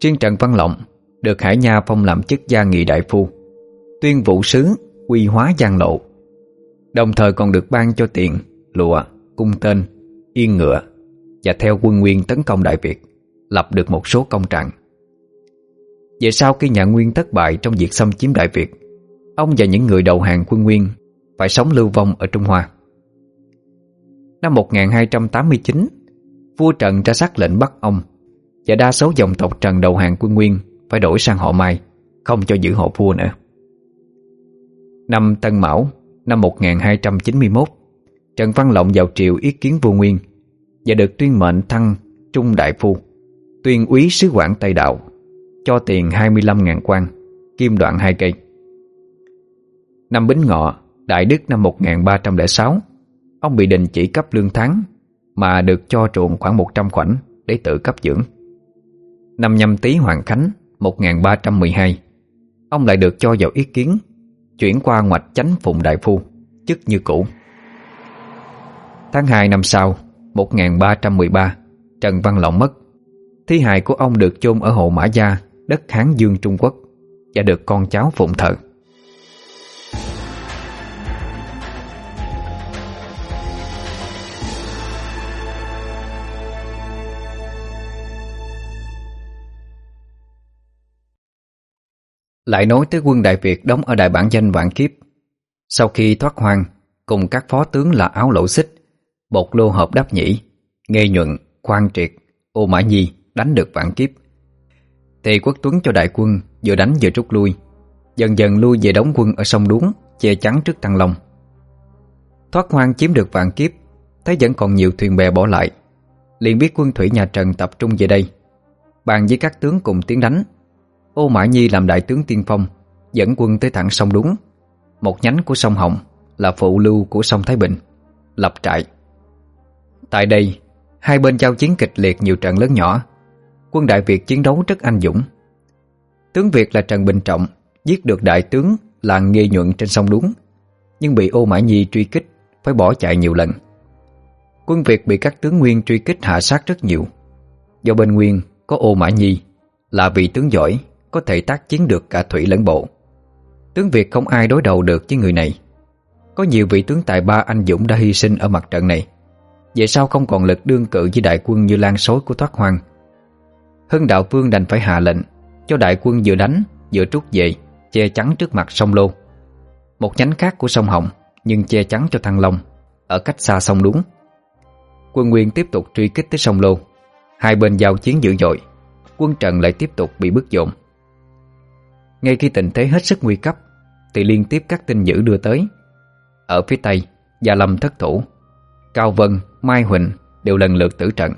Riêng Trần Văn Lộng Được Hải Nha phong làm chức gia nghị đại phu Tuyên vụ sứ Quy hóa giang lộ. Đồng thời còn được ban cho tiền Lụa, cung tên, yên ngựa Và theo quân nguyên tấn công Đại Việt Lập được một số công trạng. Vậy sau khi nhà Nguyên thất bại Trong việc xâm chiếm Đại Việt Ông và những người đầu hàng quân Nguyên phải sống lưu vong ở Trung Hoa. Năm 1289, vua Trần ra sắc lệnh bắt ông và đa số dòng tộc Trần đầu hàng quân Nguyên phải đổi sang họ Mai, không cho giữ họ vua nữa. Năm Tân Mão, năm 1291, Trần Văn Lộng vào triều ý kiến vua Nguyên và được tuyên mệnh thăng Trung Đại Phu, tuyên úy sứ quản Tây Đạo, cho tiền 25.000 quan, kim đoạn hai cây. Năm Bính Ngọ, Đại Đức năm 1306 Ông bị đình chỉ cấp lương tháng, Mà được cho ruộng khoảng 100 khoảnh Để tự cấp dưỡng. Năm nhâm tý Hoàng Khánh 1312 Ông lại được cho vào ý kiến, Chuyển qua ngoạch chánh phụng đại phu, Chức như cũ. Tháng 2 năm sau 1313 Trần Văn Lộng mất. Thi hài của ông được chôn ở hộ Mã Gia, Đất Hán Dương Trung Quốc, Và được con cháu phụng thợ Lại nói tới quân Đại Việt đóng ở đại bản danh vạn kiếp. Sau khi thoát hoang Cùng các phó tướng là áo lậu xích Bột lô hợp đáp nhĩ Nghê nhuận, khoan triệt, ô mã nhi Đánh được vạn kiếp. Thì quốc tuấn cho đại quân Vừa đánh vừa rút lui Dần dần lui về đóng quân ở sông Đuống Che chắn trước Tăng Long. Thoát hoang chiếm được vạn kiếp Thấy vẫn còn nhiều thuyền bè bỏ lại liền biết quân thủy nhà Trần tập trung về đây Bàn với các tướng cùng tiến đánh. Ô Mã Nhi làm đại tướng tiên phong, Dẫn quân tới thẳng sông đúng. Một nhánh của sông Hồng Là phụ lưu của sông Thái Bình, Lập trại. Tại đây, Hai bên giao chiến kịch liệt nhiều trận lớn nhỏ. Quân đại Việt chiến đấu rất anh dũng. Tướng Việt là Trần Bình Trọng, Giết được đại tướng là Nghi Nhuận trên sông đúng, Nhưng bị ô Mã Nhi truy kích, Phải bỏ chạy nhiều lần. Quân Việt bị các tướng Nguyên truy kích hạ sát rất nhiều. Do bên Nguyên có ô Mã Nhi Là vị tướng giỏi. Có thể tác chiến được cả thủy lẫn bộ. Tướng Việt không ai đối đầu được với người này. Có nhiều vị tướng tài ba anh Dũng đã hy sinh ở mặt trận này. Vậy sao không còn lực đương cự với đại quân như lan số của Thoát Hoàng Hưng đạo vương đành phải hạ lệnh, Cho đại quân vừa đánh, vừa rút về, Che chắn trước mặt sông Lô. Một nhánh khác của sông Hồng, Nhưng che chắn cho Thăng Long, Ở cách xa sông đúng. Quân Nguyên tiếp tục truy kích tới sông Lô. Hai bên giao chiến dữ dội, Quân Trần lại tiếp tục bị bức dồn. Ngay khi tình thế hết sức nguy cấp Thì liên tiếp các tin dữ đưa tới. Ở phía Tây Gia Lâm thất thủ Cao Vân, Mai Huỳnh đều lần lượt tử trận.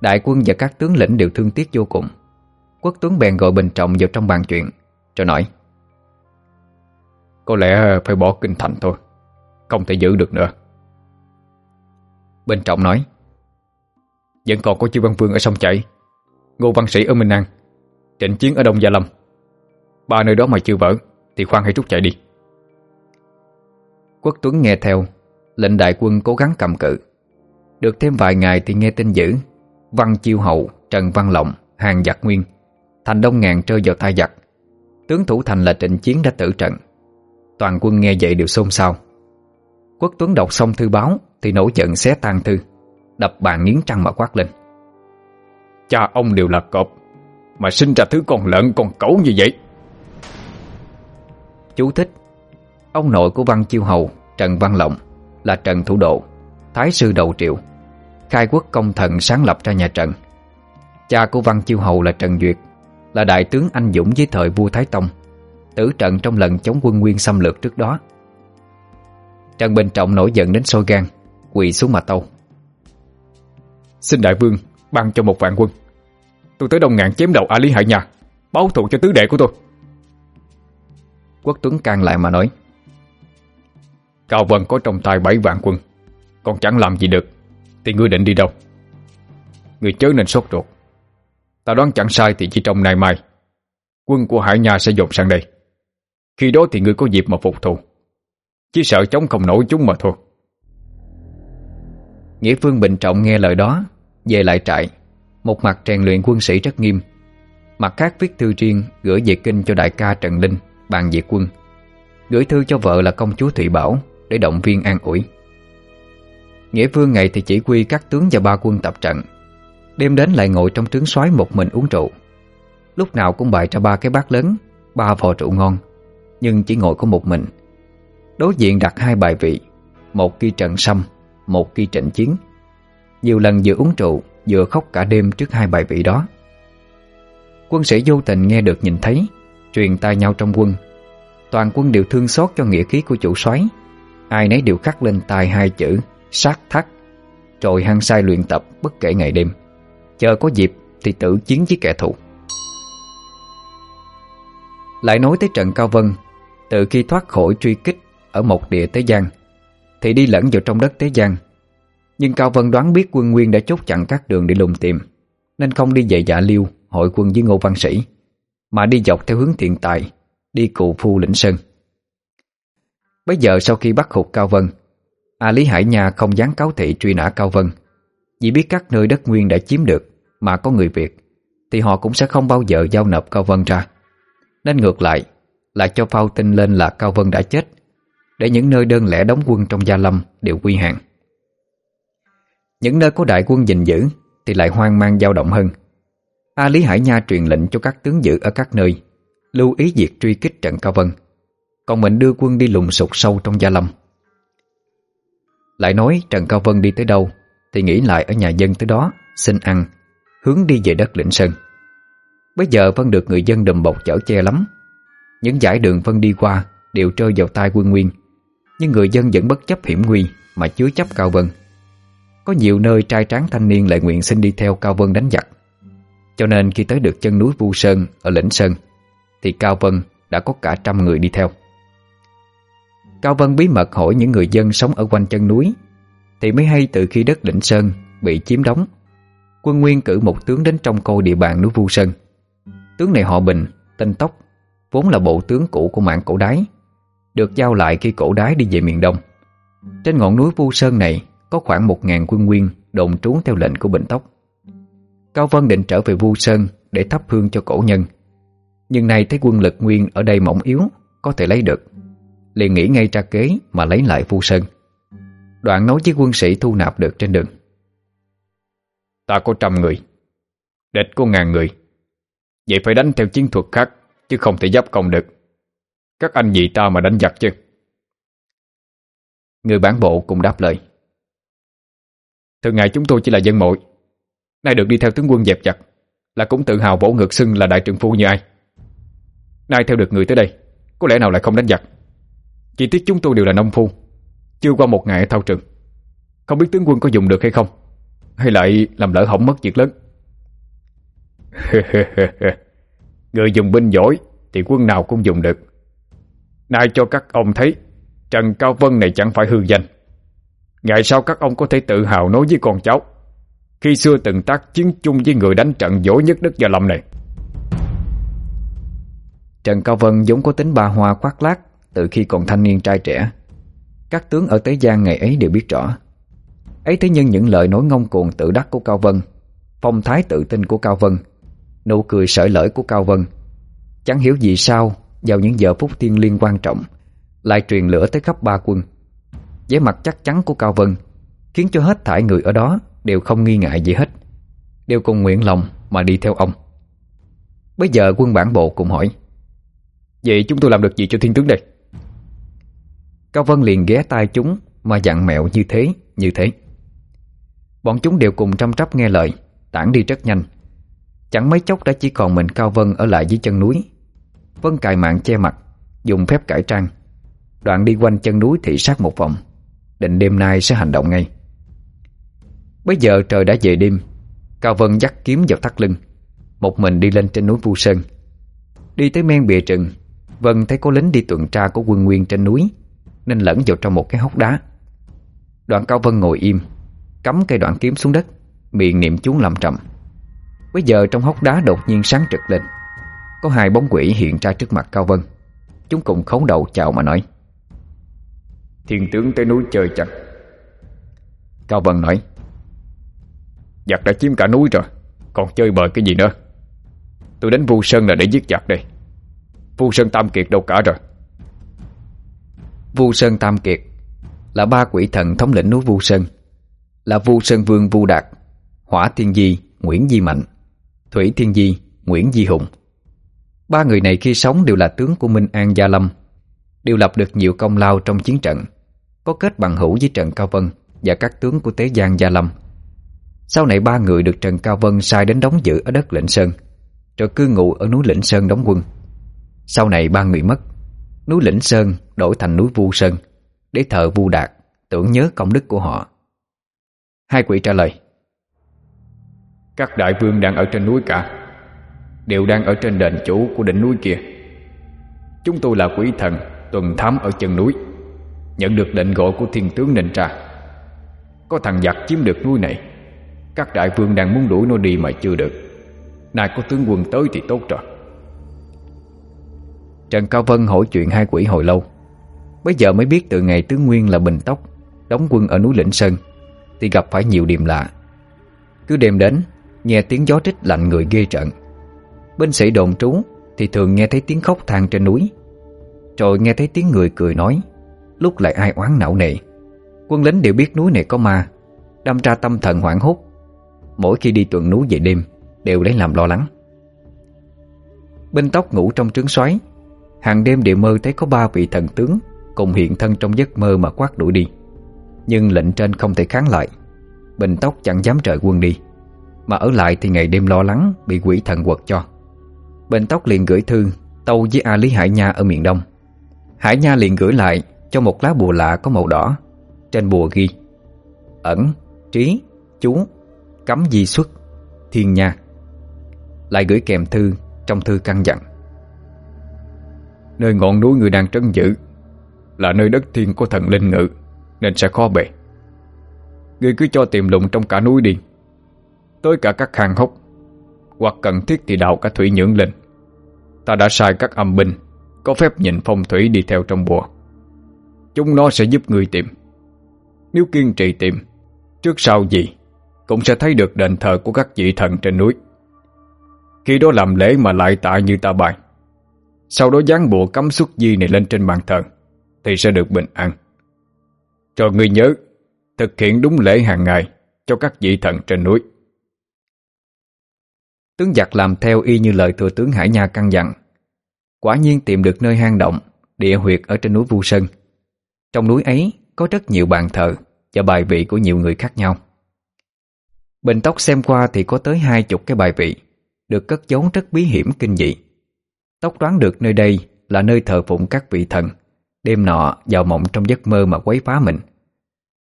Đại quân và các tướng lĩnh đều thương tiếc vô cùng. Quốc tướng bèn gọi Bình Trọng vào trong bàn chuyện cho nói Có lẽ phải bỏ kinh thành thôi Không thể giữ được nữa. Bình Trọng nói Vẫn còn có Chu Văn Vương ở sông chảy Ngô Văn Sĩ ở Minh An Trịnh Chiến ở Đông Gia Lâm. Ba nơi đó mà chưa vỡ Thì khoan hãy rút chạy đi. Quốc Tuấn nghe theo Lệnh đại quân cố gắng cầm cự. Được thêm vài ngày thì nghe tin dữ Văn Chiêu Hậu, Trần Văn Lộng, Hàng Giặc Nguyên Thành Đông Ngàn rơi vào tay giặc. Tướng thủ thành là trịnh chiến đã tử trận. Toàn quân nghe vậy đều xôn xao. Quốc Tuấn đọc xong thư báo Thì nổi giận xé tan thư Đập bàn nghiến trăng mà quát lên. Cha ông đều là cọp Mà sinh ra thứ con lợn con cẩu như vậy. Chú thích. Ông nội của Văn Chiêu Hầu, Trần Văn Lộng, là Trần Thủ Độ, Thái sư đầu triệu Khai quốc công thần sáng lập ra nhà Trần. Cha của Văn Chiêu Hầu là Trần Duyệt, Là đại tướng anh dũng dưới thời vua Thái Tông, Tử trận trong lần chống quân nguyên xâm lược trước đó. Trần Bình Trọng nổi giận đến sôi gan, Quỳ xuống mà tâu. Xin đại vương ban cho một vạn quân. Tôi tới Đông Ngạn chém đầu A Lý Hải Nhà Báo thù cho tứ đệ của tôi. Quốc Tuấn càng lại mà nói, Cao Vân có trong tay bảy vạn quân, Còn chẳng làm gì được, Thì ngươi định đi đâu? Ngươi chớ nên sốt ruột. Ta đoán chẳng sai thì chỉ trong nay mai, Quân của Hải Nha sẽ dồn sang đây. Khi đó thì ngươi có dịp mà phục thù. Chỉ sợ chống không nổi chúng mà thôi. Nghĩa Phương Bình Trọng nghe lời đó, Về lại trại, Một mặt rèn luyện quân sĩ rất nghiêm, Mặt khác viết thư riêng Gửi về kinh cho đại ca Trần Linh bàn về quân. Gửi thư cho vợ là công chúa Thụy Bảo Để động viên an ủi. Nghĩa Vương ngày thì chỉ quy các tướng và ba quân tập trận. Đêm đến lại ngồi trong trướng soái một mình uống rượu. Lúc nào cũng bày ra ba cái bát lớn, Ba vò rượu ngon, Nhưng chỉ ngồi có một mình. Đối diện đặt hai bài vị, Một khi trận xăm Một khi trận chiến. Nhiều lần vừa uống rượu, Vừa khóc cả đêm trước hai bài vị đó. Quân sĩ vô tình nghe được nhìn thấy truyền tai nhau trong quân. Toàn quân đều thương xót cho nghĩa khí của chủ soái, ai nấy đều khắc lên tai hai chữ sát thắt, rồi hăng say luyện tập bất kể ngày đêm, chờ có dịp thì tự chiến với kẻ thù. Lại nói tới trận Cao Vân, từ khi thoát khỏi truy kích ở một địa Tế Giang, thì đi lẫn vào trong đất Tế Giang. Nhưng Cao Vân đoán biết quân Nguyên đã chốt chặn các đường để lùng tìm, nên không đi dạy Dạ Liêu hội quân với Ngô Văn Sĩ mà đi dọc theo hướng thiện tài, đi cụ phu lĩnh sơn. Bây giờ sau khi bắt hụt Cao Vân, A Lý Hải Nha không dám cáo thị truy nã Cao Vân, vì biết các nơi đất nguyên đã chiếm được mà có người Việt, thì họ cũng sẽ không bao giờ giao nộp Cao Vân ra. Nên ngược lại, lại cho phao tin lên là Cao Vân đã chết, để những nơi đơn lẻ đóng quân trong Gia Lâm đều quy hàng. Những nơi có đại quân gìn giữ thì lại hoang mang dao động hơn, A Lý Hải Nha truyền lệnh cho các tướng giữ ở các nơi, Lưu ý việc truy kích trận Cao Vân. Còn mình đưa quân đi lùng sục sâu trong Gia Lâm. Lại nói Trần Cao Vân đi tới đâu, Thì nghĩ lại ở nhà dân tới đó, Xin ăn, Hướng đi về đất Lĩnh Sơn. Bây giờ Vân được người dân đùm bọc chở che lắm. Những giải đường Vân đi qua Đều trơi vào tai quân nguyên, Nhưng người dân vẫn bất chấp hiểm nguy Mà chứa chấp Cao Vân. Có nhiều nơi trai tráng thanh niên lại nguyện xin đi theo Cao Vân đánh giặc. Cho nên khi tới được chân núi Vu Sơn ở Lĩnh Sơn Thì Cao Vân đã có cả trăm người đi theo. Cao Vân bí mật hỏi những người dân sống ở quanh chân núi Thì mới hay từ khi đất Lĩnh Sơn bị chiếm đóng Quân Nguyên cử một tướng đến trong coi địa bàn núi Vu Sơn. Tướng này họ Bình, tên Tóc Vốn là bộ tướng cũ của mạng cổ đái Được giao lại khi cổ đái đi về miền Đông. Trên ngọn núi Vu Sơn này Có khoảng 1.000 quân nguyên đồn trú theo lệnh của Bình Tóc. Cao Vân định trở về Vu Sơn Để thắp hương cho cổ nhân. Nhưng nay thấy quân lực nguyên ở đây mỏng yếu Có thể lấy được. Liền nghĩ ngay ra kế mà lấy lại Vu Sơn. Đoạn nói với quân sĩ thu nạp được trên đường. Ta có trăm người Địch có ngàn người. Vậy phải đánh theo chiến thuật khác Chứ không thể giáp công được. Các anh vì ta mà đánh giặc chứ? Người bản bộ cũng đáp lời. Thường ngày chúng tôi chỉ là dân mội. Nay được đi theo tướng quân dẹp chặt, Là cũng tự hào vỗ ngược xưng là đại trưởng phu như ai. Nay theo được người tới đây, Có lẽ nào lại không đánh giặc? Chỉ tiếc chúng tôi đều là nông phu, Chưa qua một ngày ở thao trường. Không biết tướng quân có dùng được hay không, Hay lại làm lỡ hỏng mất việc lớn? Người dùng binh giỏi Thì quân nào cũng dùng được. Nay cho các ông thấy, Trần Cao Vân này chẳng phải hư danh. Ngày sau các ông có thể tự hào nói với con cháu khi xưa từng tác chiến chung với người đánh trận dỗ nhất đất và lâm này. Trần Cao Vân vốn có tính ba hoa khoác lác Từ khi còn thanh niên trai trẻ. Các tướng ở Tế Giang ngày ấy đều biết rõ. Ấy thế nhưng những lời nói ngông cuồng tự đắc của Cao Vân, Phong thái tự tin của Cao Vân, Nụ cười sợi lỡi của Cao Vân, Chẳng hiểu vì sao Vào những giờ phút thiên liên quan trọng Lại truyền lửa tới khắp ba quân. Vẻ mặt chắc chắn của Cao Vân Khiến cho hết thải người ở đó Đều không nghi ngại gì hết. Đều cùng nguyện lòng mà đi theo ông. Bây giờ quân bản bộ cũng hỏi, Vậy chúng tôi làm được gì cho thiên tướng đây? Cao Vân liền ghé tai chúng Mà dặn mẹo như thế Như thế. Bọn chúng đều cùng trăm trắp nghe lời, Tản đi rất nhanh. Chẳng mấy chốc đã chỉ còn mình Cao Vân ở lại dưới chân núi. Vân cài mạng che mặt, Dùng phép cải trang. Đoạn đi quanh chân núi thị sát một vòng, Định đêm nay sẽ hành động ngay. Bây giờ trời đã về đêm. Cao Vân dắt kiếm vào thắt lưng. Một mình đi lên trên núi Vu Sơn. Đi tới men bìa rừng Vân thấy có lính đi tuần tra của quân nguyên trên núi Nên lẫn vào trong một cái hốc đá. Đoạn Cao Vân ngồi im Cắm cây đoạn kiếm xuống đất Miệng niệm chú làm trầm. Bây giờ trong hốc đá đột nhiên sáng trực lên. Có hai bóng quỷ hiện ra trước mặt Cao Vân. Chúng cùng khấu đầu chào mà nói. Thiên tướng tới núi chơi chặt Cao Vân nói. Giặc đã chiếm cả núi rồi, Còn chơi bời cái gì nữa? Tôi đến Vu Sơn là để giết giặc đây. Vu Sơn Tam Kiệt đâu cả rồi. Vu Sơn Tam Kiệt Là ba quỷ thần thống lĩnh núi Vu Sơn, Là Vu Sơn Vương Vu Đạt, Hỏa Thiên Di, Nguyễn Di Mạnh, Thủy Thiên Di, Nguyễn Di Hùng. Ba người này khi sống đều là tướng của Minh An Gia Lâm, Đều lập được nhiều công lao trong chiến trận, Có kết bằng hữu với Trần Cao Vân Và các tướng của Tế Giang Gia Lâm. Sau này ba người được Trần Cao Vân sai đến đóng giữ ở đất Lệnh Sơn, Rồi cư ngụ ở núi Lệnh Sơn đóng quân. Sau này ba người mất, Núi Lĩnh Sơn đổi thành núi Vu Sơn, Để thờ Vu Đạt, Tưởng nhớ công đức của họ. Hai quỷ trả lời, Các đại vương đang ở trên núi cả, Đều đang ở trên đền chủ của đỉnh núi kia. Chúng tôi là quỷ thần Tuần thám ở chân núi, Nhận được lệnh gọi của thiên tướng Ninh Trà. Có thằng giặc chiếm được núi này các đại vương đang muốn đuổi nó đi mà chưa được. Nay có tướng quân tới thì tốt rồi. Trần Cao Vân hỏi chuyện hai quỷ hồi lâu. Bây giờ mới biết từ ngày tướng Nguyên là Bình Tóc, Đóng quân ở núi Lĩnh Sơn, Thì gặp phải nhiều điểm lạ. Cứ đêm đến, Nghe tiếng gió trích lạnh người ghê trận Binh sĩ đồn trú Thì thường nghe thấy tiếng khóc than trên núi. Rồi nghe thấy tiếng người cười nói, Lúc lại ai oán não nệ Quân lính đều biết núi này có ma, Đâm ra tâm thần hoảng hốt. Mỗi khi đi tuần núi về đêm Đều lấy làm lo lắng. Binh tóc ngủ trong trứng xoáy Hàng đêm đều mơ thấy có ba vị thần tướng Cùng hiện thân trong giấc mơ mà quát đuổi đi. Nhưng lệnh trên không thể kháng lại Bình tóc chẳng dám trời quân đi Mà ở lại thì ngày đêm lo lắng Bị quỷ thần quật cho. Bình tóc liền gửi thư Tâu với A Lý Hải Nha ở miền Đông. Hải Nha liền gửi lại Cho một lá bùa lạ có màu đỏ Trên bùa ghi Ẩn, trí, chú Cấm di xuất Thiên nha. Lại gửi kèm thư Trong thư căn dặn. Nơi ngọn núi người đang trấn giữ Là nơi đất thiên của thần linh ngự, Nên sẽ khó bề. Ngươi cứ cho tìm lụng trong cả núi đi. Tới cả các hang hốc, Hoặc cần thiết thì đào cả thủy nhưỡng lên. Ta đã sai các âm binh, Có phép nhìn phong thủy đi theo trong bùa. Chúng nó sẽ giúp người tìm. Nếu kiên trì tìm, Trước sau gì cũng sẽ thấy được đền thờ của các vị thần trên núi. Khi đó làm lễ mà lại tạ như ta bài. Sau đó dán bùa cấm xuất di này lên trên bàn thờ thì sẽ được bình an. Cho ngươi nhớ, thực hiện đúng lễ hàng ngày cho các vị thần trên núi. Tướng giặc làm theo y như lời thừa tướng Hải Nha căn dặn. Quả nhiên tìm được nơi hang động, địa huyệt ở trên núi Vu Sơn. Trong núi ấy có rất nhiều bàn thờ và bài vị của nhiều người khác nhau. Bình tóc xem qua thì có tới hai chục cái bài vị, Được cất giấu rất bí hiểm kinh dị. Tóc đoán được nơi đây là nơi thờ phụng các vị thần Đêm nọ vào mộng trong giấc mơ mà quấy phá mình.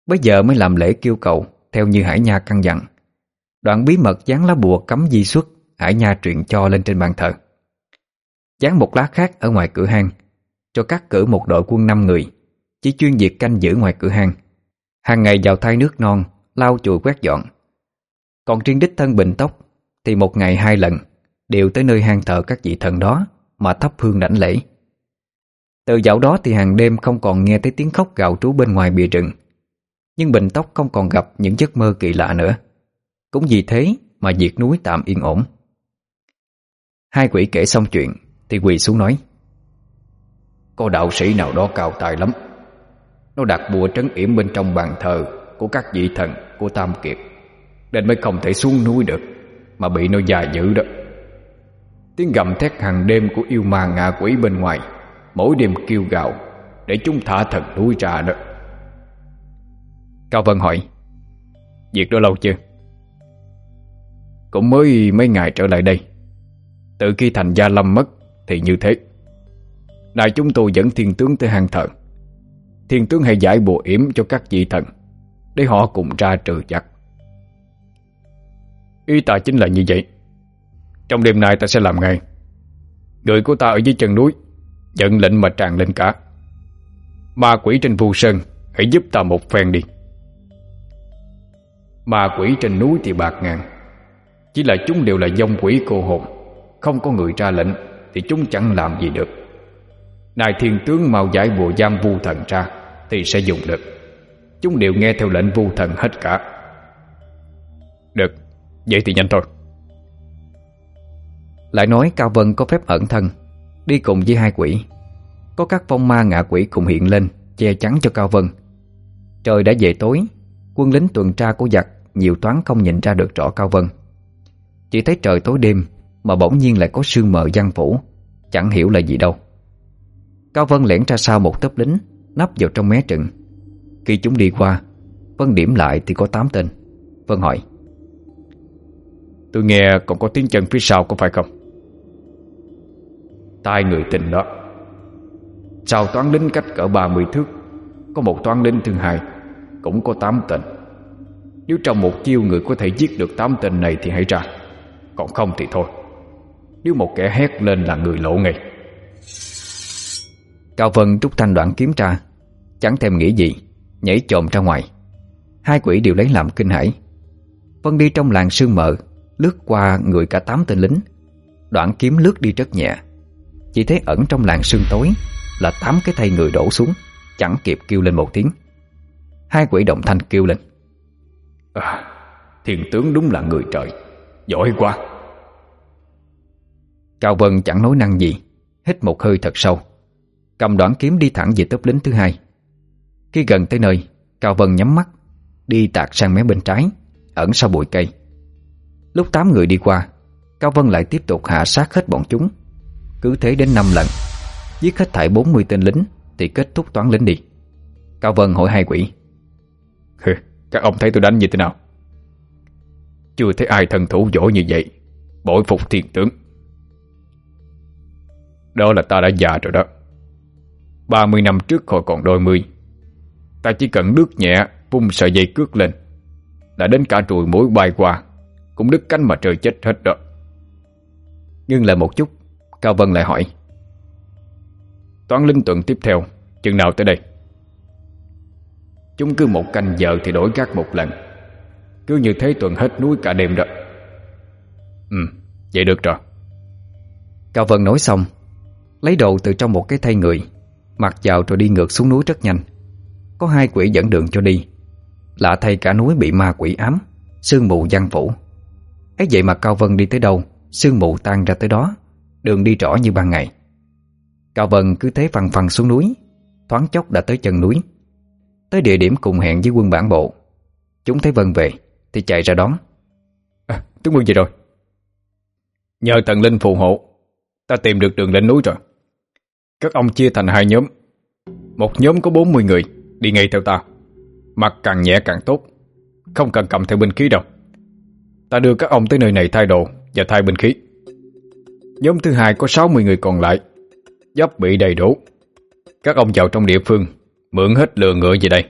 Bây giờ mới làm lễ kêu cầu, Theo như Hải Nha căn dặn. Đoạn bí mật dán lá bùa cấm di xuất, Hải Nha truyền cho lên trên bàn thờ. Dán một lá khác ở ngoài cửa hang, Cho cắt cử một đội quân 5 người, Chỉ chuyên việc canh giữ ngoài cửa hang. Hàng ngày vào thay nước non, Lau chùi quét dọn. Còn riêng đích thân Bình tóc, Thì một ngày hai lần Đều tới nơi hang thờ các vị thần đó Mà thắp hương đảnh lễ. Từ dạo đó thì hàng đêm không còn nghe thấy tiếng khóc gạo trú bên ngoài bìa rừng, Nhưng Bình tóc không còn gặp những giấc mơ kỳ lạ nữa. Cũng vì thế mà diệt núi tạm yên ổn. Hai quỷ kể xong chuyện Thì quỳ xuống nói, Có đạo sĩ nào đó cao tài lắm, Nó đặt bùa trấn yểm bên trong bàn thờ Của các vị thần của Tam Kiệt. Nên mới không thể xuống núi được, Mà bị nó già dữ đó. Tiếng gầm thét hàng đêm của yêu ma ngạ quỷ bên ngoài, Mỗi đêm kêu gào, Để chúng thả thật núi ra đó. Cao Vân hỏi, Việc đó lâu chưa? Cũng mới mấy ngày trở lại đây. Từ khi thành gia lâm mất Thì như thế. Đại chúng tôi dẫn thiên tướng tới hang thờ. Thiên tướng hay giải bùa yểm cho các vị thần, Để họ cùng ra trừ giặc. Ý ta chính là như vậy. Trong đêm nay ta sẽ làm ngay. Người của ta ở dưới chân núi Nhận lệnh mà tràn lên cả. Ma quỷ trên vu sơn, Hãy giúp ta một phen đi. Ma quỷ trên núi thì bạc ngàn. Chỉ là chúng đều là dông quỷ cô hồn. Không có người ra lệnh Thì chúng chẳng làm gì được. Nài thiên tướng mau giải bùa giam vu thần ra Thì sẽ dùng được. Chúng đều nghe theo lệnh vu thần hết cả. Vậy thì nhanh thôi. Lại nói Cao Vân có phép ẩn thân, Đi cùng với hai quỷ. Có các phong ma ngạ quỷ cùng hiện lên, Che chắn cho Cao Vân. Trời đã về tối, Quân lính tuần tra của giặc Nhiều toán không nhìn ra được rõ Cao Vân. Chỉ thấy trời tối đêm, Mà bỗng nhiên lại có sương mờ giăng phủ, Chẳng hiểu là gì đâu. Cao Vân lẻn ra sau một tấp lính Nắp vào trong mé trận Khi chúng đi qua Vân điểm lại thì có 8 tên. Vân hỏi Tôi nghe còn có tiếng chân phía sau có phải không? Tai người tình đó. Sau toán lính cách cỡ 30 thước. Có một toán lính thứ hai, Cũng có 8 tên. Nếu trong một chiêu người có thể giết được 8 tên này Thì hãy ra. Còn không thì thôi. Nếu một kẻ hét lên là người lộ ngay. Cao Vân rút thanh đoạn kiếm ra. Chẳng thèm nghĩ gì, Nhảy trồm ra ngoài. Hai quỷ đều lấy làm kinh hãi. Vân đi trong làng sương mờ. Lướt qua người cả tám tên lính. Đoạn kiếm lướt đi rất nhẹ. Chỉ thấy ẩn trong làng sương tối Là tám cái thay người đổ xuống Chẳng kịp kêu lên một tiếng. Hai quỷ động thanh kêu lên. À, Thiên tướng đúng là người trời Giỏi quá. Cao Vân chẳng nói năng gì Hít một hơi thật sâu Cầm đoạn kiếm đi thẳng về tớp lính thứ hai. Khi gần tới nơi Cao Vân nhắm mắt Đi tạt sang mé bên trái Ẩn sau bụi cây. Lúc 8 người đi qua, Cao Vân lại tiếp tục hạ sát hết bọn chúng. Cứ thế đến 5 lần, Giết hết thảy 40 tên lính Thì kết thúc toán lính đi. Cao Vân hỏi hai quỷ. Các ông thấy tôi đánh như thế nào? Chưa thấy ai thần thủ giỏi như vậy, Bội phục thiên tướng. Đó là ta đã già rồi đó. 30 năm trước hồi còn đôi mươi, Ta chỉ cần đứt nhẹ Vung sợi dây cước lên, Đã đến cả trùi mũi bay qua. Cũng đứt cánh mà trời chết hết đó. Ngưng lại một chút, Cao Vân lại hỏi. Toán linh tuần tiếp theo, Chừng nào tới đây? Chúng cứ một canh giờ thì đổi gác một lần. Cứ như thế tuần hết núi cả đêm đó. Ừ Vậy được rồi. Cao Vân nói xong, Lấy đồ từ trong một cái thay người, Mặc vào rồi đi ngược xuống núi rất nhanh. Có hai quỷ dẫn đường cho đi. Lạ thay cả núi bị ma quỷ ám, Sương mù giăng phủ ấy vậy mà Cao Vân đi tới đâu Sương mù tan ra tới đó. Đường đi rõ như ban ngày. Cao Vân cứ thế phằn phằn xuống núi Thoáng chốc đã tới chân núi. Tới địa điểm cùng hẹn với quân bản bộ. Chúng thấy Vân về Thì chạy ra đón. À, Tướng quân về rồi. Nhờ thần linh phù hộ Ta tìm được đường lên núi rồi. Các ông chia thành hai nhóm. Một nhóm có 40 người Đi ngay theo ta. Mặt càng nhẹ càng tốt Không cần cầm theo binh khí đâu. Ta đưa các ông tới nơi này thay đồ Và thay binh khí. Nhóm thứ hai có 60 người còn lại. Giáp bị đầy đủ. Các ông vào trong địa phương, Mượn hết lừa ngựa về đây.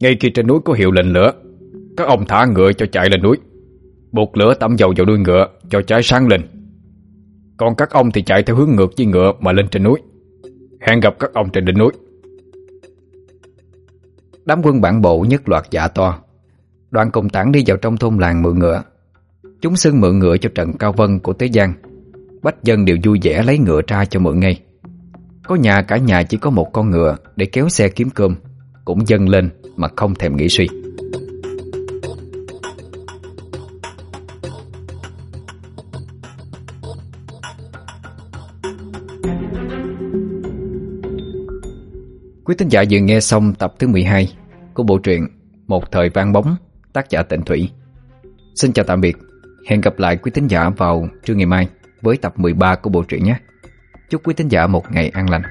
Ngay khi trên núi có hiệu lệnh lửa, Các ông thả ngựa cho chạy lên núi. Buộc lửa tắm dầu vào đuôi ngựa Cho trái sáng lên. Còn các ông thì chạy theo hướng ngược với ngựa Mà lên trên núi. Hẹn gặp các ông trên đỉnh núi. Đám quân bản bộ nhất loạt dạ to. Đoàn cùng tảng đi vào trong thôn làng mượn ngựa. Chúng xưng mượn ngựa cho trần cao vân của Tế Giang Bách dân đều vui vẻ lấy ngựa ra cho mượn ngay. Có nhà cả nhà chỉ có một con ngựa Để kéo xe kiếm cơm, Cũng dâng lên mà không thèm nghĩ suy. Quý tín giả vừa nghe xong tập thứ 12 của bộ truyện Một thời vang bóng tác giả Tịnh Thủy. Xin chào tạm biệt, hẹn gặp lại quý thính giả vào trưa ngày mai với tập 13 của bộ truyện nhé. Chúc quý thính giả một ngày an lành.